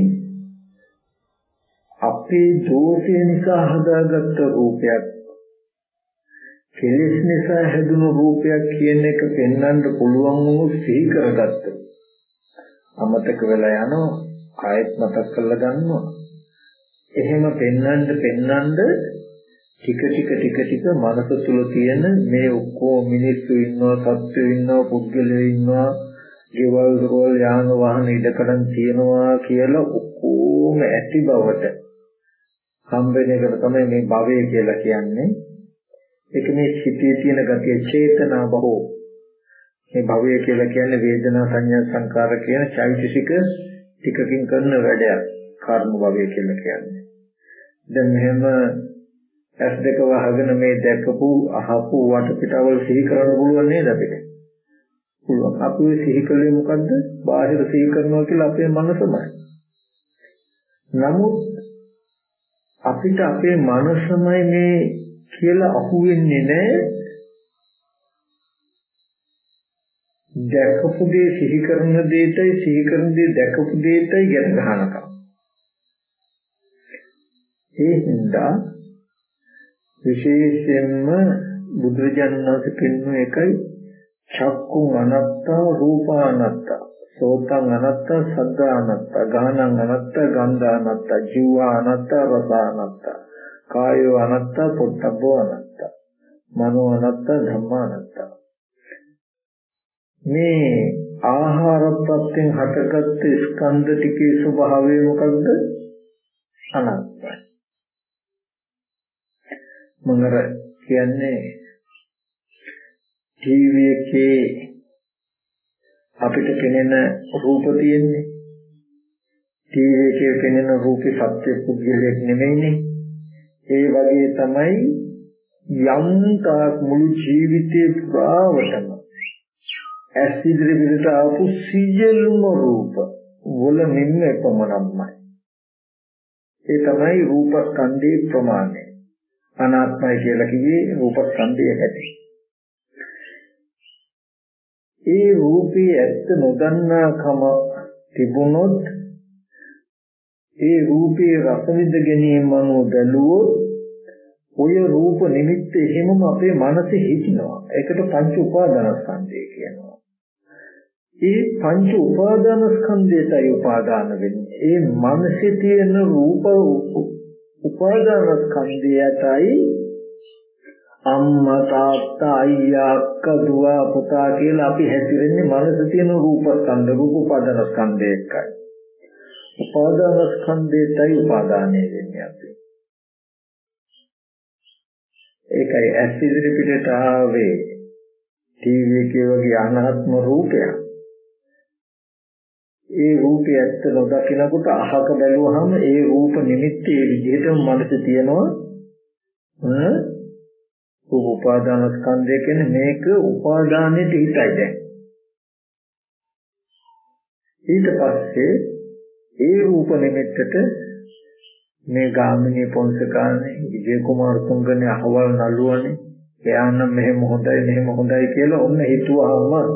අපේ දෝෂය නිසා හදාගත්ත රූපයක් කෙලෙස් නිසා හැදුණු රූපයක් කියන එක පෙන්වන්න පුළුවන් වුණු සිහි කරගත්තා. අමතක වෙලා යනවා ආයෙත් මතක් කරලා ගන්නවා. එහෙම පෙන්වන්න පෙන්වන්න ටික ටික ටික ටික මනස තුල තියෙන මේ ඔක්කොම මිනිස්සු ඉන්නවා සත්ත්වයෝ ඉන්නවා පුද්ගලයෝ ඉන්නවා ගෙවල් දොරවල් යාන වාහන ඉඩකඩම් තියෙනවා කියලා ඔක්කොම ඇති බවට හම්බෙන එකට තමයි මේ භවය කියලා කියන්නේ. ඒක මේ සිතේ තියෙන ගතිය චේතනා බහෝ. මේ භවය කියලා කියන්නේ වේදනා සංඥා සංකාර කියන චෛතසික ටිකකින් කරන වැඩයක් කර්ම භවය කියලා කියන්නේ. දැන් මෙහෙම ඇස් දෙක වහගෙන මේ දැකපු අහපු වටපිටාවල් සිහි කරන්න පුළුවන් නේද අපිට? පුළුවන්. අපි සිහි කළේ මොකද්ද? බාහිර සිහි කරනවා කියලා අපේ මනසමයි. නමුත් අපිට අපේ මනසමයි මේ කියලා අහුවෙන්නේ නැහැ. දැකපු දේ සිහි කරන දෙයටයි සිහි කරන දේ දැකපු දෙයටයි ගැට ගන්නකම්. ඒ හින්දා විශේෂයෙන්ම බුදුරජාණන් වහන්සේ පෙන්වන එකයි. චක්කුං අනත්තා රූපා අනත්තා සෝතං අනත්තා සද්දා අනත්තා ගානං අනත්තා ගන්ධා අනත්තා ජීවා අනත්තා රස අනත්තා කායෝ අනත්තා පොට්ටබ්බෝ අනත්තා මනෝ අනත්තා ධම්මා අනත්තා. මේ ආහාර ප්‍රත්‍යයෙන් හටගත් ස්කන්ධ ටිකේ ස්වභාවය මොකක්ද? අනත්තයි මම කියන්නේ ටීවී එකේ අපිට පෙනෙන රූප තියෙන්නේ. ටීවී එකේ පෙනෙන රූපේ සත්‍ය පුද්ගලයක් නෙමෙයිනේ. ඒ වගේ තමයි යම් තාක් මුළු ජීවිතේ පුරාවටම ඇස් ඉදිරි පිටට ආපු සියලුම රූප වල නින්න එපමණක්මයි. ඒ තමයි රූපස්කන්ධේ ප්‍රමාණය. අනාත්මයි කියලා කිව්වේ රූපස්කන්ධය හැටි. ඒ රූපේ ඇත්ත නොදන්නාකම තිබුණොත් ඒ රූපේ රස විඳ ගැනීම අනුව බැලුවොත් ඔය රූප නිමිත්ත එහෙමම අපේ මනසේ හිටිනවා. ඒකට පංච උපාදානස්කන්ධය කියනවා. ඒ පංච උපාදානස්කන්ධයටයි උපාදාන වෙන්නේ. ඒ මනසේ තියෙන රූප උපාදාන ස්කන්ධයටයි අම්මා තාත්තා අයියා අක්කා දුව පුතා කියලා අපි හැසිරෙන්නේ මනස තියෙන රූප ස්කන්ධ රූප උපාදාන ස්කන්ධය එකයි. උපාදාන ස්කන්ධයටයි උපාදානය වෙන්නේ අපි. ඒකයි ඇස් ඉදිරි පිටට ආවේ ටීවී එකේ වගේ අනාත්ම රූපයක්. ඒ රූපය ඇත්ත නොදකිනකොට අහක බැලුවහම ඒ රූප නිමිත්ත ඒ විදිහටම මනසේ තියෙනවා. ඈ? උපාදාන ස්කන්ධය කියන්නේ මේක උපාදානෙට හිතයි දැන්. ඊට පස්සේ ඒ රූප නිමිත්තට මේ ගාමිණී පොන්සකානේ විජය කුමාර තුංගනේ අහවල් නළුවනේ එයා නම් මෙහෙම හොඳයි මෙහෙම හොඳයි කියලා ඔන්න හිතුවාම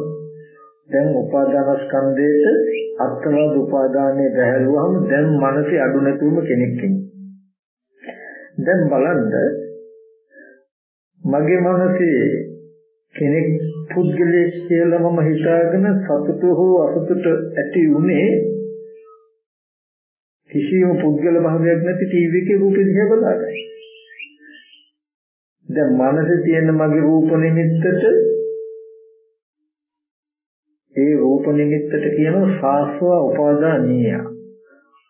දැන් උපාදාන ස්කන්ධයේට අත්වාද උපාදානයේ බැහැරුවම දැන් මනසේ අඩු නැතුවම කෙනෙක් දැන් බලන්න මගේ මනසේ කෙනෙක් පුද්ගලයෙක් කියලා මම හිතාගෙන සතුට හෝ අසතුට ඇති උනේ කිසියම් පුද්ගල භාවයක් නැති ටීවී එකේ රූපෙ දිහා බලාගෙන. දැන් මනසේ තියෙන මගේ රූප නිමිත්තට ඒ රූප නිමිත්තට කියනවා සාස්ව උපාදානීය.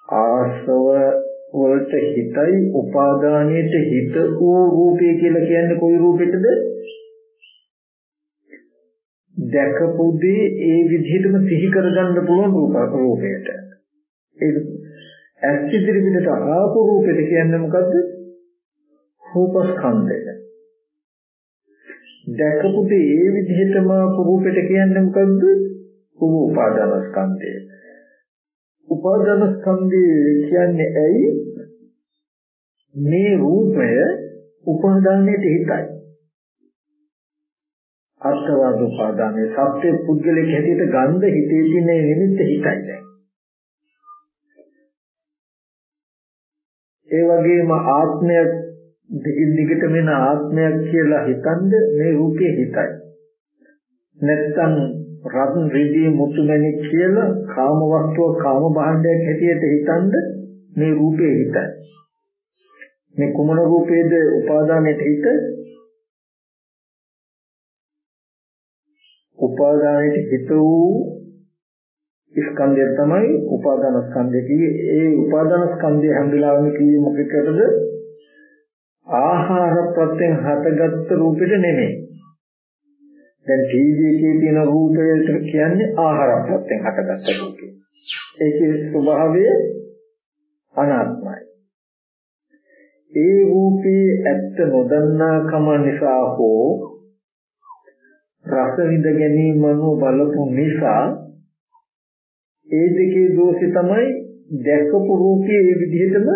ආසව වලට හිතයි උපාදානයට හිත වූ රූපය කියලා කියන්නේ කොයි රූපෙටද? දැකපු දේ ඒ විදිහටම සිහි කරගන්න පුළුවන් රූප රූපයට. ඒ ඇස් ඉදිරි පිටට ආපු රූපෙට කියන්නේ මොකද්ද? රූපස්කන්ධය. දැකපු දේ ඒ විදිහටම ආපු රූපෙට කියන්නේ මොකද්ද? කුම උපාදාන ස්කන්ධය. උපාදාන ස්කන්ධය කියන්නේ ඇයි? මේ රූපය උපාදානයේ හිතයි. අර්ථවාද උපාදානයේ සත්‍ය පුද්ගලික හැටියට ගන්ධ හිතේ තියෙන නිමිත්ත හිතයි දැන්. ඒ වගේම ආත්මයක් දිගින් දිගට මෙන ආත්මයක් කියලා හිතනද මේ රූපේ හිතයි. නැත්තම් රත්න රිදී මුතුමැණික් කියලා කාම වස්තුව කාම භාණ්ඩයක් හැටියට හිතනද මේ රූපේ හිතයි. මේ කුමන රූපේද උපාදානයේ හිත? උපාදානයේ හිත වූ ස්කන්ධය තමයි උපාදාන ස්කන්ධය කියේ. ඒ උපාදාන ස්කන්ධය හැම වෙලාවෙම කියේ මොකකටද? ආහාර ප්‍රත්‍යයෙන් හටගත්තු රූපෙට නෙමෙයි. දැන් ටීවී එකේ තියෙන රූපයට කියන්නේ ආහාර ප්‍රත්‍යයෙන් හටගත්ත රූපය. ඒකේ ස්වභාවය අනාත්මයි. ඒ රූපේ ඇත්ත නොදන්නා කම නිසා හෝ රස විඳ ගැනීම බලපු නිසා ඒ දෙකේ දෝෂය තමයි දැකපු රූපයේ ඒ විදිහටම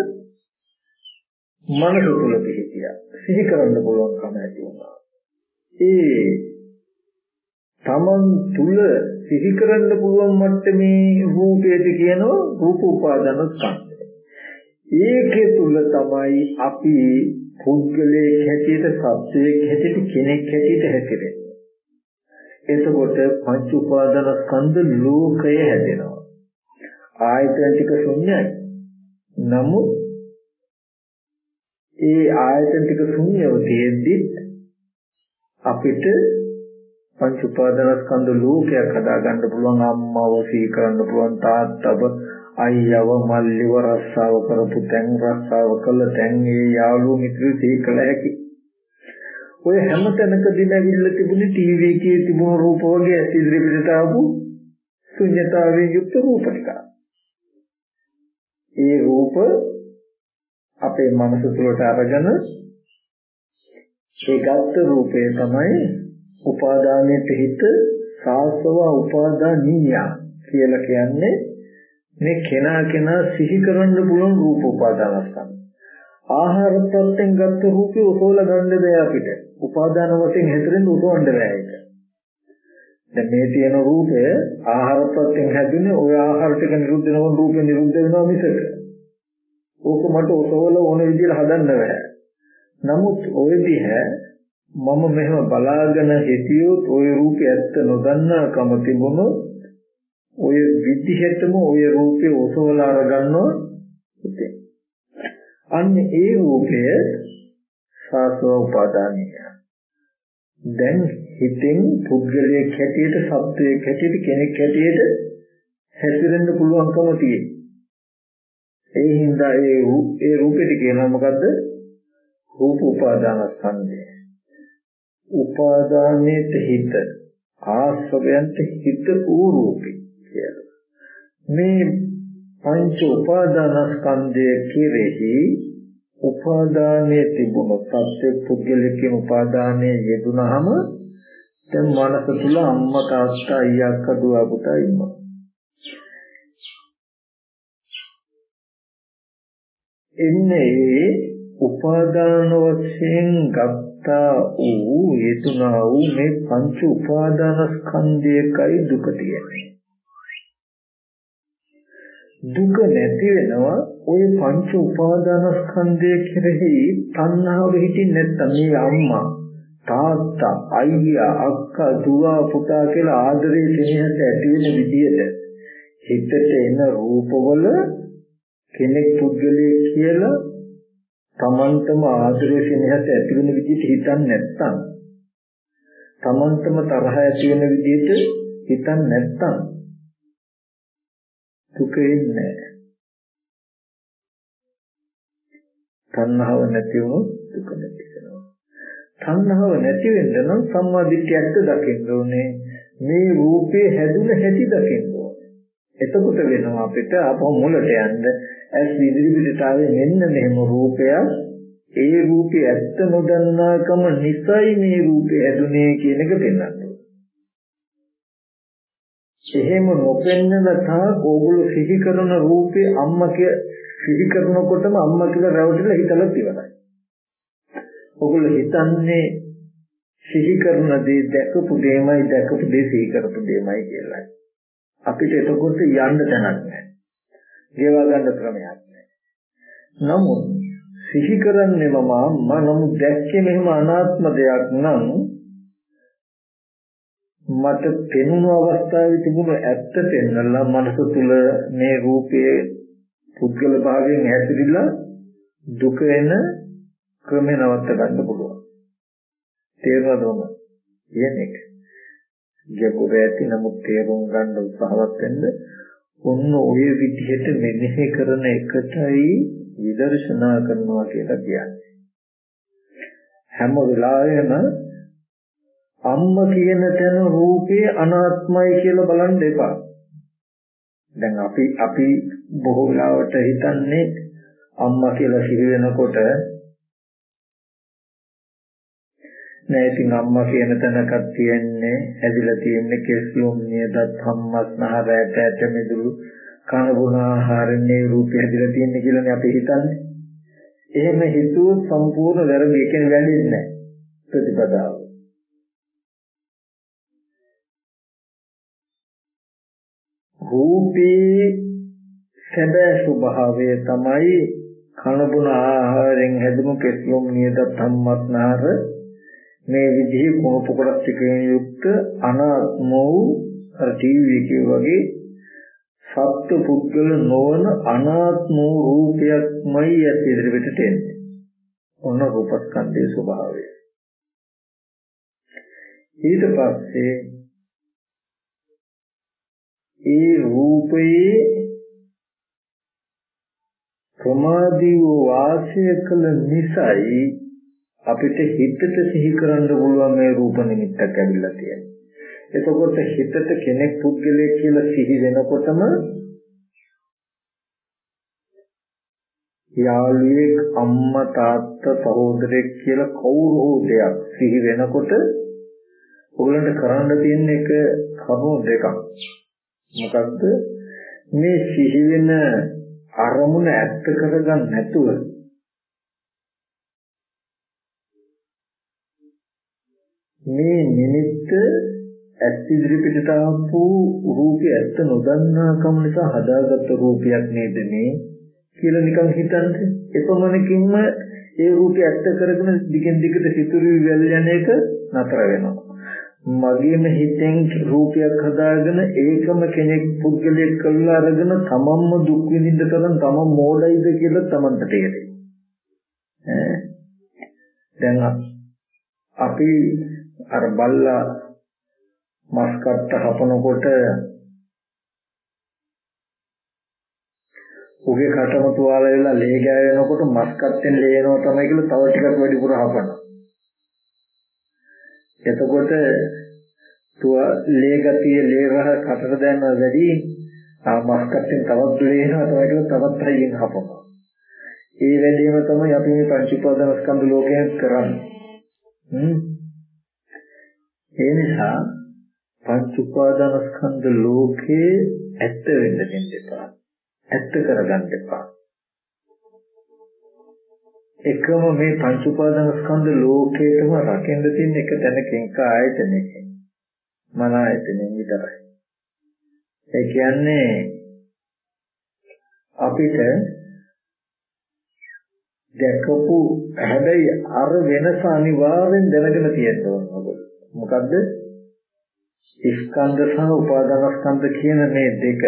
මනස තුල පිහිටියා. සිහි කරන්න පුළුවන් කම ඇති වුණා. ඒ තමන් තුල සිහි කරන්න පුළුවන් මට්ටමේ රූපයට කියනවා රූප උපාදාන ස්කන්ධය. ඒකේ තුල තමයි අපි පුද්ගලයේ හැටියට සත්‍යයේ හැටියට කෙනෙක් හැටියට හැසිරෙන්නේ. එතකොට පංච උපාදාන ස්කන්ධ ලෝකය හැදෙනවා. ආයතන ටික ශුන්‍යයි. නමුත් ඒ ආයතන ටික ශුන්‍යව තියෙද්දි අපිට පංච උපාදානස්කන්ධ ලෝකයක් හදාගන්න පුළුවන් අම්මව සිහි කරන්න පුළුවන් තාත්තව අයියව මල්ලිව රස්සාව කරපු තැන් රස්සාව කළ තැන් ඒ යාළුවෝ මිත්‍රයෝ සිහි කළ හැකි ඔය හැම තැනකදීම ඇවිල්ලා තිබුණේ ටීවී එකේ තිබුණු රූප වගේ ඇස් ඉදිරියට ආපු ශුන්‍යතාවයෙන් යුක්ත රූප ටික. ඒ රූප අපේ මනස තුළට අරගෙන ඒ ගත්ත රූපය තමයි උපාදානයේ හිත සාසව උපාදානීය කියලා කියන්නේ මේ කෙනා කෙනා සිහි කරන්න පුළුවන් රූප උපාදානස්කන්ධ. ආහාර ප්‍රත්‍යයෙන් ගත්ත රූපේ උසෝල ගන්න බෑ අපිට. උපාදාන වශයෙන් හැතරෙන්න උසවන්න බෑ ඒක. දැන් මේ තියෙන රූපය ආහාර ප්‍රත්‍යයෙන් හැදුනේ ওই ආහාර ටික නිරුද්ධ වෙනවන රූපේ නිරුද්ධ වෙනවා මිසක. ඕක මට උසෝල ඕන විදිහට හදන්න බෑ. නමුත් ওই දිහා මම මෙහෙම බලාගෙන හිටියොත් ওই රූපය ඇත්ත නොදන්නාකම තිබුණොත් ඔය විදිහටම ඔය රූපේ ඔසවලා අරගන්නවා හිතේ. අන්න ඒ රූපය සාසව උපාදානිය. දැන් හිතෙන් පුද්ගලයෙක් හැටියට, සත්වයෙක් හැටියට, කෙනෙක් හැටියට හැසිරෙන්න පුළුවන්කම තියෙනවා. ඒ හින්දා ඒ ඒ රූපෙට කියනවා මොකද්ද? රූප උපාදානස්කන්ධය. උපාදානයේ හිත ආශ්‍රවයන්ට හිත ඌරූපී කියලා. මේ පංච උපාදානස්කන්ධය කෙරෙහි උපාදානයේ තිබුණු සත්‍ය පුද්ගලිකේ උපාදානයේ යෙදුනහම දැන් මනස තුල අම්මා තාත්තා අයියා අක්කා දුව පුතා ඉන්නවා. එන්නේ උපාදාන වශයෙන් ගත් ගත්තා වූ හේතුනා වූ මේ පංච උපාදානස්කන්ධයකයි දුක තියෙන්නේ. දුක නැති වෙනවා ওই පංච උපාදානස්කන්ධය කෙරෙහි තණ්හාව හිටින් නැත්තම් මේ අම්මා තාත්තා අයියා අක්කා දුව පුතා කියලා ආදරේ සෙනෙහස ඇති වෙන විදියට හිතට එන රූපවල කෙනෙක් පුද්ගලයෙක් කියලා තමන්ටම ආදරය සෙනෙහස ඇති වෙන විදිහට හිතන්නේ නැත්නම් තමන්ටම තරහ ඇති වෙන විදිහට හිතන්නේ නැත්නම් දුක එන්නේ තණ්හාව නැති වුණොත් දුක නැති වෙනවා. තණ්හාව නැති වෙන්න නම් සම්මා දිට්ඨියත් දකින්න ඕනේ. මේ රූපේ හැදුන හැටි දකින්න ඕනේ. එතකොට වෙනවා අපිට අපෝ මුලට යන්න. ඇස් ඉදිරිපිටට ආවේ මෙන්න මෙහෙම රූපයක් ඒ රූපේ ඇත්ත නොදන්නාකම නිසයි මේ රූපේ ඇදුනේ කියන එක පෙන්වන්නේ. එහෙම නොපෙන්නන තාක් ඕගොල්ලෝ සිහි කරන රූපේ අම්මා කිය සිහි කරනකොටම අම්මා කියලා රැවටිලා හිතලා ඉවරයි. ඕගොල්ලෝ හිතන්නේ සිහි කරන දේ දැකපු දෙයමයි දැකපු දේ සිහි කරපු දෙයමයි කියලා. අපිට එතකොට යන්න තැනක් නැහැ. ගෙවා ගන්න ක්‍රමයක් නැහැ. නමුත් සිහි කරන්නේ මම අම්මා නමුත් දැක්කේ මෙහෙම අනාත්ම දෙයක් නම් මට පෙනුණු අවස්ථාවේ තිබුණු ඇත්ත පෙන්වලා මනස තුල මේ රූපයේ පුද්ගල භාවයෙන් හැසිරিলা දුක එන ක්‍රමේ නවත්ත ගන්න පුළුවන්. තේරුණාද මොකද? කියන්නේ ගැඹුර ඇති නමුත් තේරුම් ගන්න උත්සාහවත් වෙන්න ඔන්න ඔය විදිහට මෙනෙහි කරන එකටයි විදර්ශනා කරනවා කියලා කියන්නේ. හැම වෙලාවෙම අම්ම කියන තැන රූපේ අනාත්මයි කියලා බලන්න එපා. දැන් අපි අපි බොහෝ වෙලාවට හිතන්නේ අම්මා කියලා සිහි වෙනකොට නෑ ඉතින් අම්මා කියන තැනකක් තියෙන්නේ ඇදිලා තියෙන්නේ කෙස්ලොම් නියදත් හම්මස් නහරයට ඇට මෙදුළු කන බොන ආහාරනේ රූපය ඇදිලා තියෙන්නේ කියලානේ අපි හිතන්නේ. එහෙම හිතුවොත් සම්පූර්ණ වැරදි. ඒ කියන්නේ වැළෙන්නේ නෑ ප්‍රතිපදාව. රූපේ සැබෑ ස්වභාවය තමයි කනබුන ආහාරයෙන් හැදුණු කෙස්ලොම් නියද සම්මත්නහර මේ විදිහේ කොහොප කොටස් ටිකෙන් යුක්ත අනාත්ම වූ අර ටීවී එකේ වගේ සත්ව පුද්ගල නොවන අනාත්ම වූ රූපයක්මයි ඇති ඉදිරියට එන්නේ. ඔන්න රූපස්කන්ධයේ ස්වභාවය. ඊට පස්සේ ඒ රූපයේ ප්‍රමාදී වූ වාසය කළ නිසායි අපිට හිතට සිහි කරන්න පුළුවන් මේ රූප නිමිත්තක් ඇවිල්ලා තියෙන්නේ. එතකොට හිතට කෙනෙක් පුද්ගලයෙක් කියලා සිහි වෙනකොටම යාළුවෙක් අම්මා තාත්තා සහෝදරයෙක් කියලා කවුරු හෝ දෙයක් සිහි වෙනකොට ඔයගලන්ට කරන්න තියෙන එක කරුණු දෙකක්. මොකද්ද? මේ සිහි වෙන අරමුණ ඇත්ත කරගන්න නැතුව මේ නිමිත්ත ඇත් ඉදිරිපිටට ආපු රූපය ඇත්ත නොදන්නා කම නිසා හදාගත්ත රූපයක් නේද මේ කියලා නිකන් හිතන්නේ. එපමණකින්ම ඒ රූපය ඇත්ත කරගෙන දිගින් දිගට සිතුරු වෙල් යන එක නතර වෙනවා. මගේම හිතෙන් රූපයක් හදාගෙන ඒකම කෙනෙක් පුද්ගලයෙක් කළා අරගෙන තමන්ම දුක් විඳින්න තරම් තමන් මෝඩයිද කියලා තමන්ට තේරෙයි. ඈ? දැන් අපි අර බල්ලා මස් කට්ට හපනකොට උගේ කටම තුවාල වෙලා ලේ ගෑවෙනකොට මස් කට්ටෙන් ලේ එනවා තමයි කියලා තව ටිකක් වැඩිපුර හපනවා. එතකොට තුවා ලේ ගතිය ලේ රහ කටට දැනන වැඩි ආ මස් කට්ටෙන් තවත් ලේ එනවා තමයි කියලා තවත් හයියෙන් හපනවා. ඒ වැඩේම තමයි අපි මේ පංච උපාදාන ස්කන්ධ ලෝකයෙන් කරන්නේ. හ්ම් ඒ නිසා පංච උපාදාන ස්කන්ධ ලෝකේ ඇත්ත වෙන්න දෙන්න එපා. ඇත්ත කරගන්න එපා. එකම මේ පංච උපාදාන ස්කන්ධ ලෝකේටම රැකෙන්න තියෙන එක තැනකින් එක ආයතනයකින්. මන ආයතනෙන් විතරයි. ඒ කියන්නේ අපිට දැකපු හැබැයි අර වෙනස අනිවාර්යෙන් දැනගෙන තියෙන්න ඕන. මොකද්ද? ස්කන්ධ සහ උපාදාන ස්කන්ධ කියන මේ දෙක.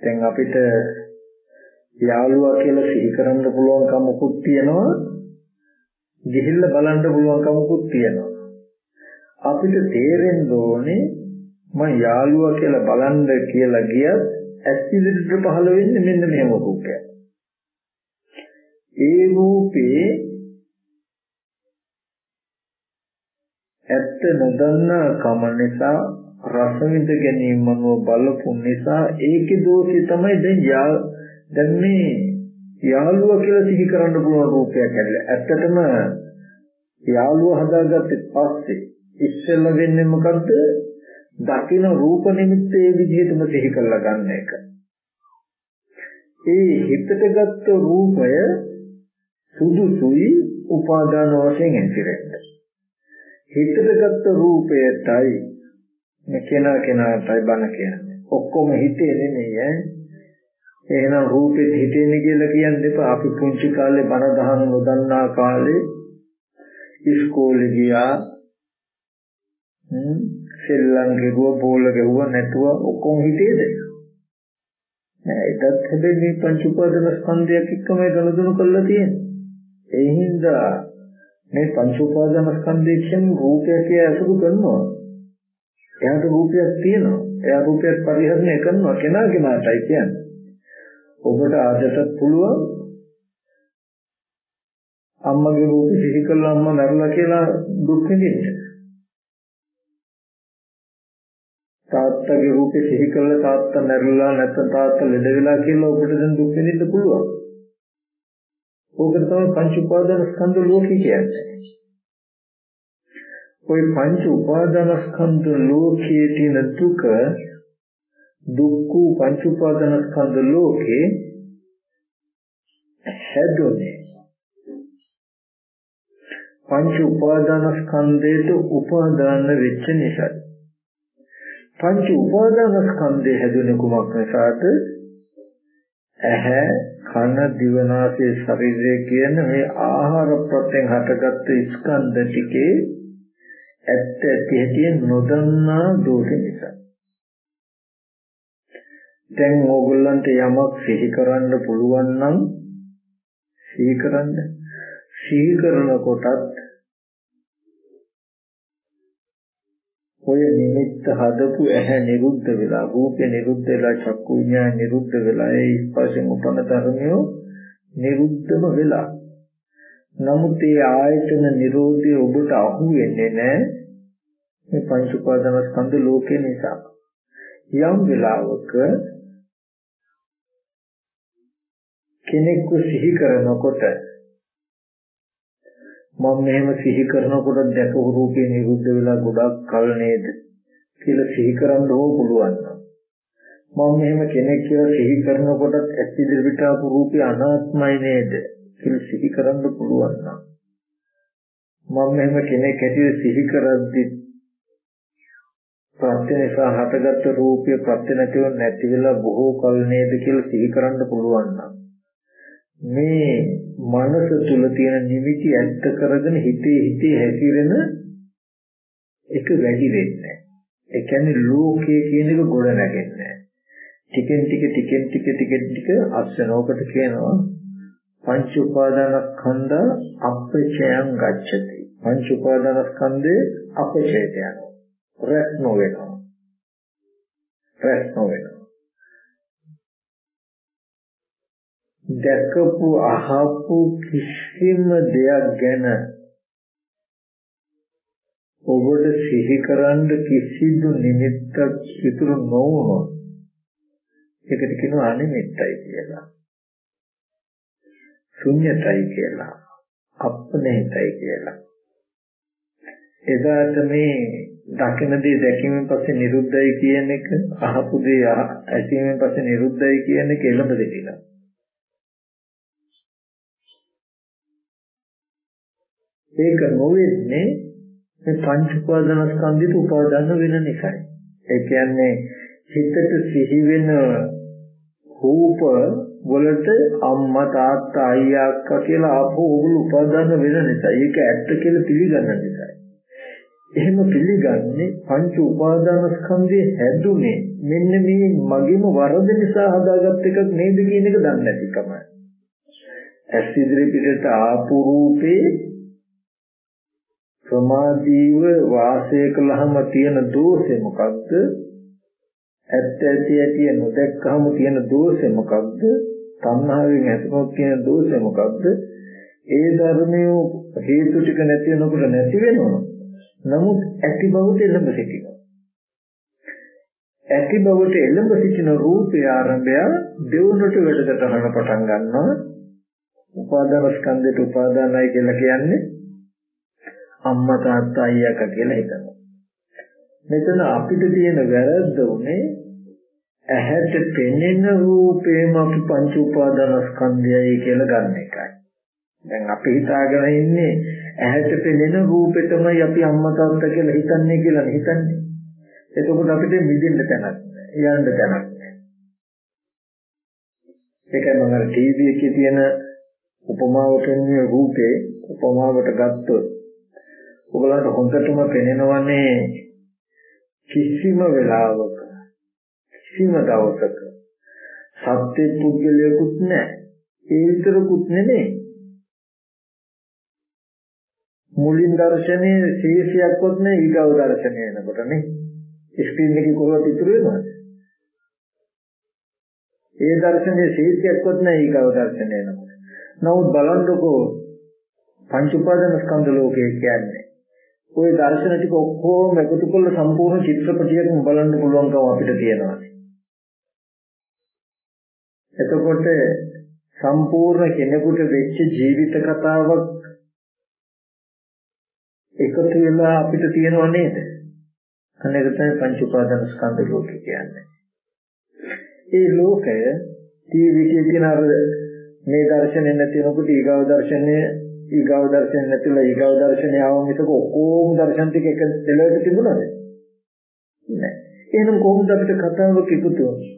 දැන් අපිට යාළුවා කියලා සිහි කරන්න පුළුවන් කමකුත් තියෙනවා. ගිහිල්ලා බලන්න පුළුවන් කමකුත් තියෙනවා. අපිට තේරෙන්න ඕනේ මම යාළුවා කියලා බලන්න කියලා ගියත් ඇස් ඉදිරියට පහළ වෙන්නේ මෙන්න මෙහෙම රූපයක්. ඒ රූපේ ඇත්ත නොදන්නා කම නිසා රස විඳ ගැනීමම බලපු නිසා ඒකේ දෝෂය තමයි දැන් යා දැන් මේ යාළුවා කියලා සිහි කරන්න පුළුවන් රූපයක් ඇවිල්ලා. ඇත්තටම යාළුවා හදාගත්තේ පස්සේ ඉස්සෙල්ල වෙන්නේ මොකද්ද? දකින රූප නිමිත්ත ඒ විදිහටම සිහි කරලා ගන්න එක. ඒ හිතට ගත්ත රූපය සුදුසුයි උපාදාන වශයෙන් ඇතිරෙන්නේ හිතට ගත්ත රූපයටයි කෙනා කෙනාටයි බන කියන්නේ. ඔක්කොම හිතේ නෙමෙයි ඈ. එහෙනම් රූපෙත් හිතෙන්නේ කියලා කියන්න එපා. අපි පුංචි කාලේ බන දහම් නොදන්නා කාලේ ඉස්කෝලේ ගියා. හ්ම් සෙල්ලම් ගෙවුවා, බෝල ගෙවුවා නැතුව ඔක්කොම හිතේද? නෑ ඒකත් හැබැයි මේ පංච උපාදාන ස්කන්ධයක් එක්කම ගනුදෙනු කරලා තියෙන්නේ. ඒ හින්දා මේ පංච උපාදාන ස්කන්ධය කියන්නේ රූපය කියලා අසුරු කරනවා. එයාට රූපයක් තියෙනවා. එයා රූපයක් පරිහරණය කරනවා කෙනා කෙනාටයි කියන්නේ. ඔබට ආදටත් පුළුවන් අම්මගේ රූපෙ සිහි කළා අම්මා මැරුණා කියලා දුක් විඳින්න. තාත්තගේ රූපෙ සිහි කළා තාත්තා මැරුණා නැත්නම් තාත්තා ලෙඩ වෙලා කියලා ඔබට දැන් දුක් විඳින්න පුළුවන්. ඕකට තමයි පංච උපාදාන ස්කන්ධ ලෝකේ කියන්නේ. ওই පංච උපාදාන ස්කන්ධ ලෝකයේ තියෙන දුක දුක්ඛ පංච උපාදාන ස්කන්ධ ලෝකේ හැදුනේ පංච උපාදාන ස්කන්ධයට උපාදාන වෙච්ච නිසා පංච උපාදාන ස්කන්ධය හැදුනේ කුමක් නිසාද? ඇහැ, කන, දිව, නාසය, ශරීරය කියන මේ ආහාර ප්‍රත්‍යයෙන් හටගත්තු ස්කන්ධ ටිකේ ඇත්ත ඇති හැටි නොදන්නා දෝෂ නිසා. දැන් ඕගොල්ලන්ට යමක් සිහි කරන්න පුළුවන් නම් සිහි කරන්න. සිහි කරනකොටත් ඔය නිමිත්ත හදපු ඇහැ නිරුද්ධ වෙලා රූපේ නිරුද්ධ වෙලා චක්කු විඤ්ඤාණ නිරුද්ධ වෙලා ඒ ස්පර්ශයෙන් උපන්න ධර්මයෝ නිරුද්ධම වෙලා. නමුත් ඒ ආයතන නිරෝධය ඔබට අහු වෙන්නේ නැහැ. මේ පංච උපාදාන ස්කන්ධ ලෝකේ නිසා. යම් වෙලාවක කෙනෙක්ව සිහි කරනකොට මම මෙහෙම සිහි කරනකොට දැකපු රූපේ නිරුද්ධ වෙලා ගොඩක් කල නේද කියලා සිහි කරන්න ඕ පුළුවන් මම මෙහෙම කෙනෙක් කියලා සිහි කරනකොට ඇස් ඉදිරියට ආපු රූපේ අනාත්මයි නේද කියලා සිහි කරන්න පුළුවන් මම මෙහෙම කෙනෙක් හැටියට සිහි කරද්දි ප්‍රත්‍ය නිසා හටගත්තු රූපය ප්‍රත්‍ය නැතිව නැති වෙලා බොහෝ කල නේද කියලා සිහි කරන්න පුළුවන් මේ මනස තුල තියෙන නිමිති ඇත්ත කරගෙන හිතේ හිතේ හැසිරෙන එක වැඩි වෙන්නේ. ඒ කියන්නේ ලෝකයේ කියන එක ගොඩ නැගෙන්නේ. ටිකෙන් ටික ටිකෙන් ටික ටිකෙන් ටික අස්සනෝකට කියනවා පංච උපාදානස්කන්ධ අපචයං ගච්ඡති. පංච උපාදානස්කන්ධේ අපචයට යනවා. රැස් නොවෙනවා. රැස් නොවෙනවා. දැකපු අහපු කිසිම දෙයක් ගැන ඔබට සිහි කරන්න කිසිදු නිමිත්තක් ඉතුරු නොවුනොත් ඒකට කියනවා අනිමිත්තයි කියලා. ශුන්‍යතයි කියලා. අප්‍රණිතයි කියලා. එදාට මේ දකින දේ දැකීමෙන් පස්සේ නිරුද්ධයි කියන එක අහපු දේ ඇසීමෙන් පස්සේ නිරුද්ධයි කියන එක එළඹ දෙකිලා. ඒක නොවෙන්නේ මේ පංච උපාදානස්කන්ධයට උපාදාන වෙන නිසායි. ඒ කියන්නේ හිතට සිහි වෙන රූප වලට අම්මා තාත්තා අයියා අක්කා කියලා ආපහු ඕගොල්ලෝ උපාදාන වෙන නිසා. ඒක ඇත්ත කියලා පිළිගන්න නිසා. එහෙම පිළිගන්නේ පංච උපාදානස්කන්ධයේ හැදුනේ මෙන්න මේ මගේම වරද නිසා හදාගත් එකක් නේද කියන එක දන්නේ නැතිකමයි. ඇස් ඉදිරි පිටට ආපු රූපේ ප්‍රමාදීව වාසය කළාම තියෙන දෝෂේ මොකක්ද? ඇත්ත ඇති ඇති නොදැක්කම තියෙන දෝෂේ මොකක්ද? තණ්හාවෙන් ඇතිවෙන තියෙන දෝෂේ මොකක්ද? ඒ ධර්මයේ හේතු ටික නැති වෙනකොට නැති වෙනවා. නමුත් ඇති බවට එළඹ සිටිනවා. ඇති බවට එළඹ සිටින රූපේ ආරම්භය දෙවුනට වැඩකට හරන පටන් ගන්නවා. උපාදාන ස්කන්ධයට උපාදානයි කියලා කියන්නේ අම්මා තාත්තා අයියා කියලා හිතනවා. මෙතන අපිට තියෙන වැරද්ද උනේ ඇහැට පෙනෙන රූපේම අපි පංච උපාදානස්කන්ධයයි කියලා ගන්න එකයි. දැන් අපි හිතාගෙන ඉන්නේ ඇහැට පෙනෙන රූපේ තමයි අපි අම්මා තාත්තා කියලා හිතන්නේ කියලා හිතන්නේ. එතකොට අපිට මිදෙන්න තැනක් යන්න තැනක් නැහැ. ඒකයි මම අර ටීවී එකේ තියෙන උපමාවකින් රූපේ උපමාවට ගත්තොත් ඔයගලන්ට හොඳටම පෙනෙනවනේ කිසිම වෙලාවක කිසිම දවසක සත්‍ය පුද්ගලයෙකුත් නැහැ. ඒ විතරකුත් නෙමෙයි. මුලින් දර්ශනයේ ශීර්ෂයක්වත් නැහැ ඊගව දර්ශනය එනකොට නේ. ස්ක්‍රීන් එකේ කොහොමද ඉතුරු වෙනවද? ඒ දර්ශනයේ ශීර්ෂයක්වත් නැහැ ඊගව දර්ශනය එනකොට නමුත් බලන්නකෝ පංච උපාදාන ස්කන්ධ ලෝකය කියන්නේ ওই දර්ශන ටික ඔක්කොම එකතු කරලා සම්පූර්ණ චිත්‍රපටියක්ම බලන්න පුළුවන්කම අපිට තියෙනවා. එතකොට සම්පූර්ණ කෙනෙකුට වෙච්ච ජීවිත කතාවක් එකතු වෙලා අපිට තියෙනව නේද? අනේක තමයි පංච උපාදාන ස්කන්ධ ලෝකය කියන්නේ. ඒ ලෝකය ටීවී එකේ තියෙන අර මේ දර්ශනේ නැතිනකොට ඊගාව දර්ශනේ ඊගාව දර්ශන නැතිලා ඊගාව දර්ශනය ආව මිසක ඔක්කොම දර්ශන ටික එක දෙලවට තිබුණාද? නෑ. එහෙනම් කොහොමද අපිට කතාවක එකතු වෙන්නේ?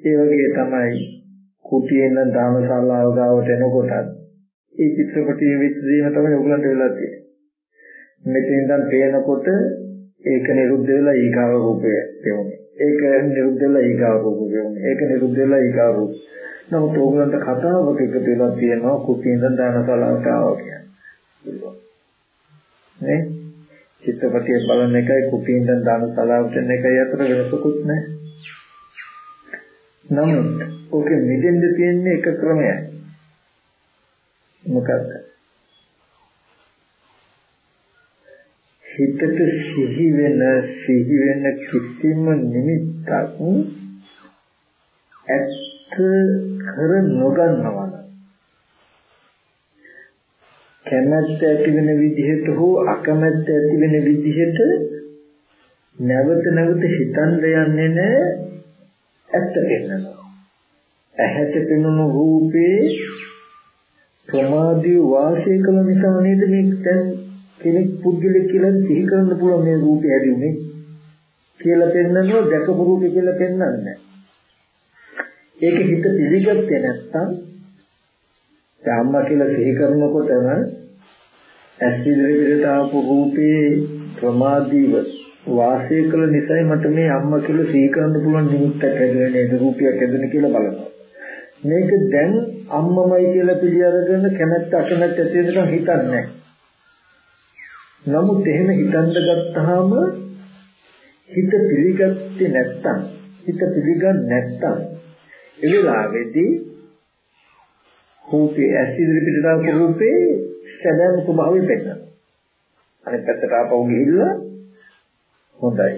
ඒ වගේ තමයි කුටියෙන් දානශාලාව ගාවට එනකොට ඒ චිත්‍රපටියේ වෙච්ච දේම තමයි ඔයගලන්ට වෙලා තියෙන්නේ. මෙතෙන් ඉඳන් පේනකොට ඒක නිරුද්ධ වෙලා ඊගාව රූපය පෙවුනේ. ඒක නිරුද්ධ වෙලා ඊගාව රූපය පෙවුනේ. ඒක නිරුද්ධ වෙලා ඊගාව රූපය. නමුත් ඕගලන්ට කතාවක එකතු වෙලා තියෙනවා කුටියෙන් ඉඳන් දානශාලාවට ආවා කියන්නේ. නේ? චිත්‍රපටිය බලන එකයි කුටියෙන් ඉඳන් දානශාලාවට යන එකයි අතර වෙනසකුත් නැහැ. නමුත් ඕකෙ මිදෙන්න තියෙන්නේ එක ක්‍රමයයි. මොකක්ද? හිතට සිහි වෙන සිහි වෙන කිසිම නිමිත්තක් ඇත්ත කර නොගන්නවා කැමැත්ත ඇති වෙන විදිහට හෝ අකමැත්ත ඇති වෙන විදිහට නැවත නැවත හිතන්න යන්නේ නැහැ ඇත්ත පෙන්නනවා. ඇහැට පෙනුණු රූපේ ප්‍රමාදී වාසය කළ නිසා නේද මේ දැන් කෙනෙක් පුද්ගලෙක් කියලා සිහි කරන්න පුළුවන් මේ රූපය ඇදින්නේ කියලා පෙන්නනවා දැකපු රූපේ කියලා පෙන්වන්නේ ඒක හිත පිළිගත්තේ නැත්තම් ධම්ම කියලා සිහි කරනකොටම ඇස් ඉදිරියට ආපු රූපේ ප්‍රමාදීව වාසය කළ නිසායි මට මේ අම්මා කියලා සිහි කරන්න පුළුවන් නිමිත්තක් හැදෙන්නේ නේද? රූපයක් හැදෙන කියලා බලනවා. මේක දැන් අම්මමයි කියලා පිළි අරගෙන කැමැත්ත අකමැත්ත ඇති වෙනකන් හිතන්නේ නමුත් එහෙම හිතන්න ගත්තාම හිත පිළිගත්තේ නැත්තම් හිත පිළිගන්නේ නැත්තම් ඒ වෙලාවේදී රූපේ ඇස් ඉදිරි පිටට ආපු රූපේ සැබෑම ස්වභාවය පෙන්නනවා. අනිත් පැත්තට ආපහු ගිහිල්ලා හොඳයි.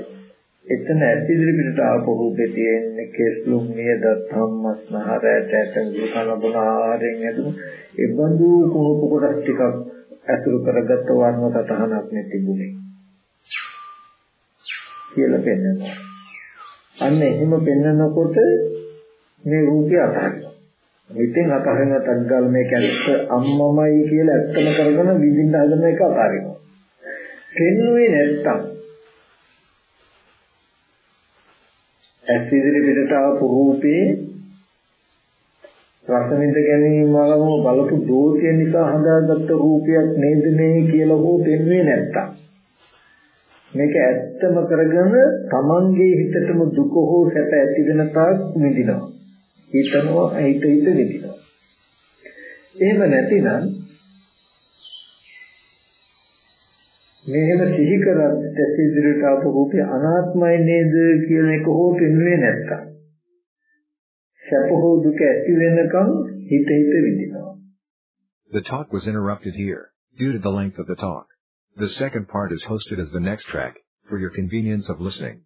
එතන ඇස් ඉදිරි පිටට ආපු රූපේ තියෙන්නේ කෙස්ලුම් නියද ධම්මස්නහර ඇට දුකන බොන ආරෙන් ඇතුළු ඒ බඳු කුණුපු කොටස් ටිකක් ඇතුළු කරගත්ත වර්ණ සතහනක් නේ තිබුණේ. කියලා පෙන්නනවා. අන්න එහෙම පෙන්නකොට මේ රූපය අතහරිනවා. හිතෙන් අතහරින තත්ගල් මේක ඇත්ත අම්මමයි කියලා ඇත්තම කරගෙන විඳින්න හදන එක අතාරිනවා. කෙන්නුවේ නැත්තම් ඇස් ඉදිරි පිටට ආපු රූපේ රසවින්ද ගැනීම වලම බලපු දෝෂය නිසා හදාගත්ත රූපයක් නේද මේ කියලා හෝ දෙන්නේ නැත්තම් මේක ඇත්තම කරගෙන තමන්ගේ හිතටම දුක හෝ සැප ඇති වෙන තාක් විඳිනවා හිතනවා හිත හිත විදිනවා. එහෙම නැතිනම් මෙහෙම සිහි කරත් දැස ඉදිරියට ආපු රූපේ අනාත්මයි නේද කියන එක හෝ පෙන්වෙන්නේ නැත්තම් සැප හෝ දුක ඇති වෙනකම් හිත හිත විඳිනවා. The talk was interrupted here due to the length of the talk. The second part is hosted as the next track for your convenience of listening.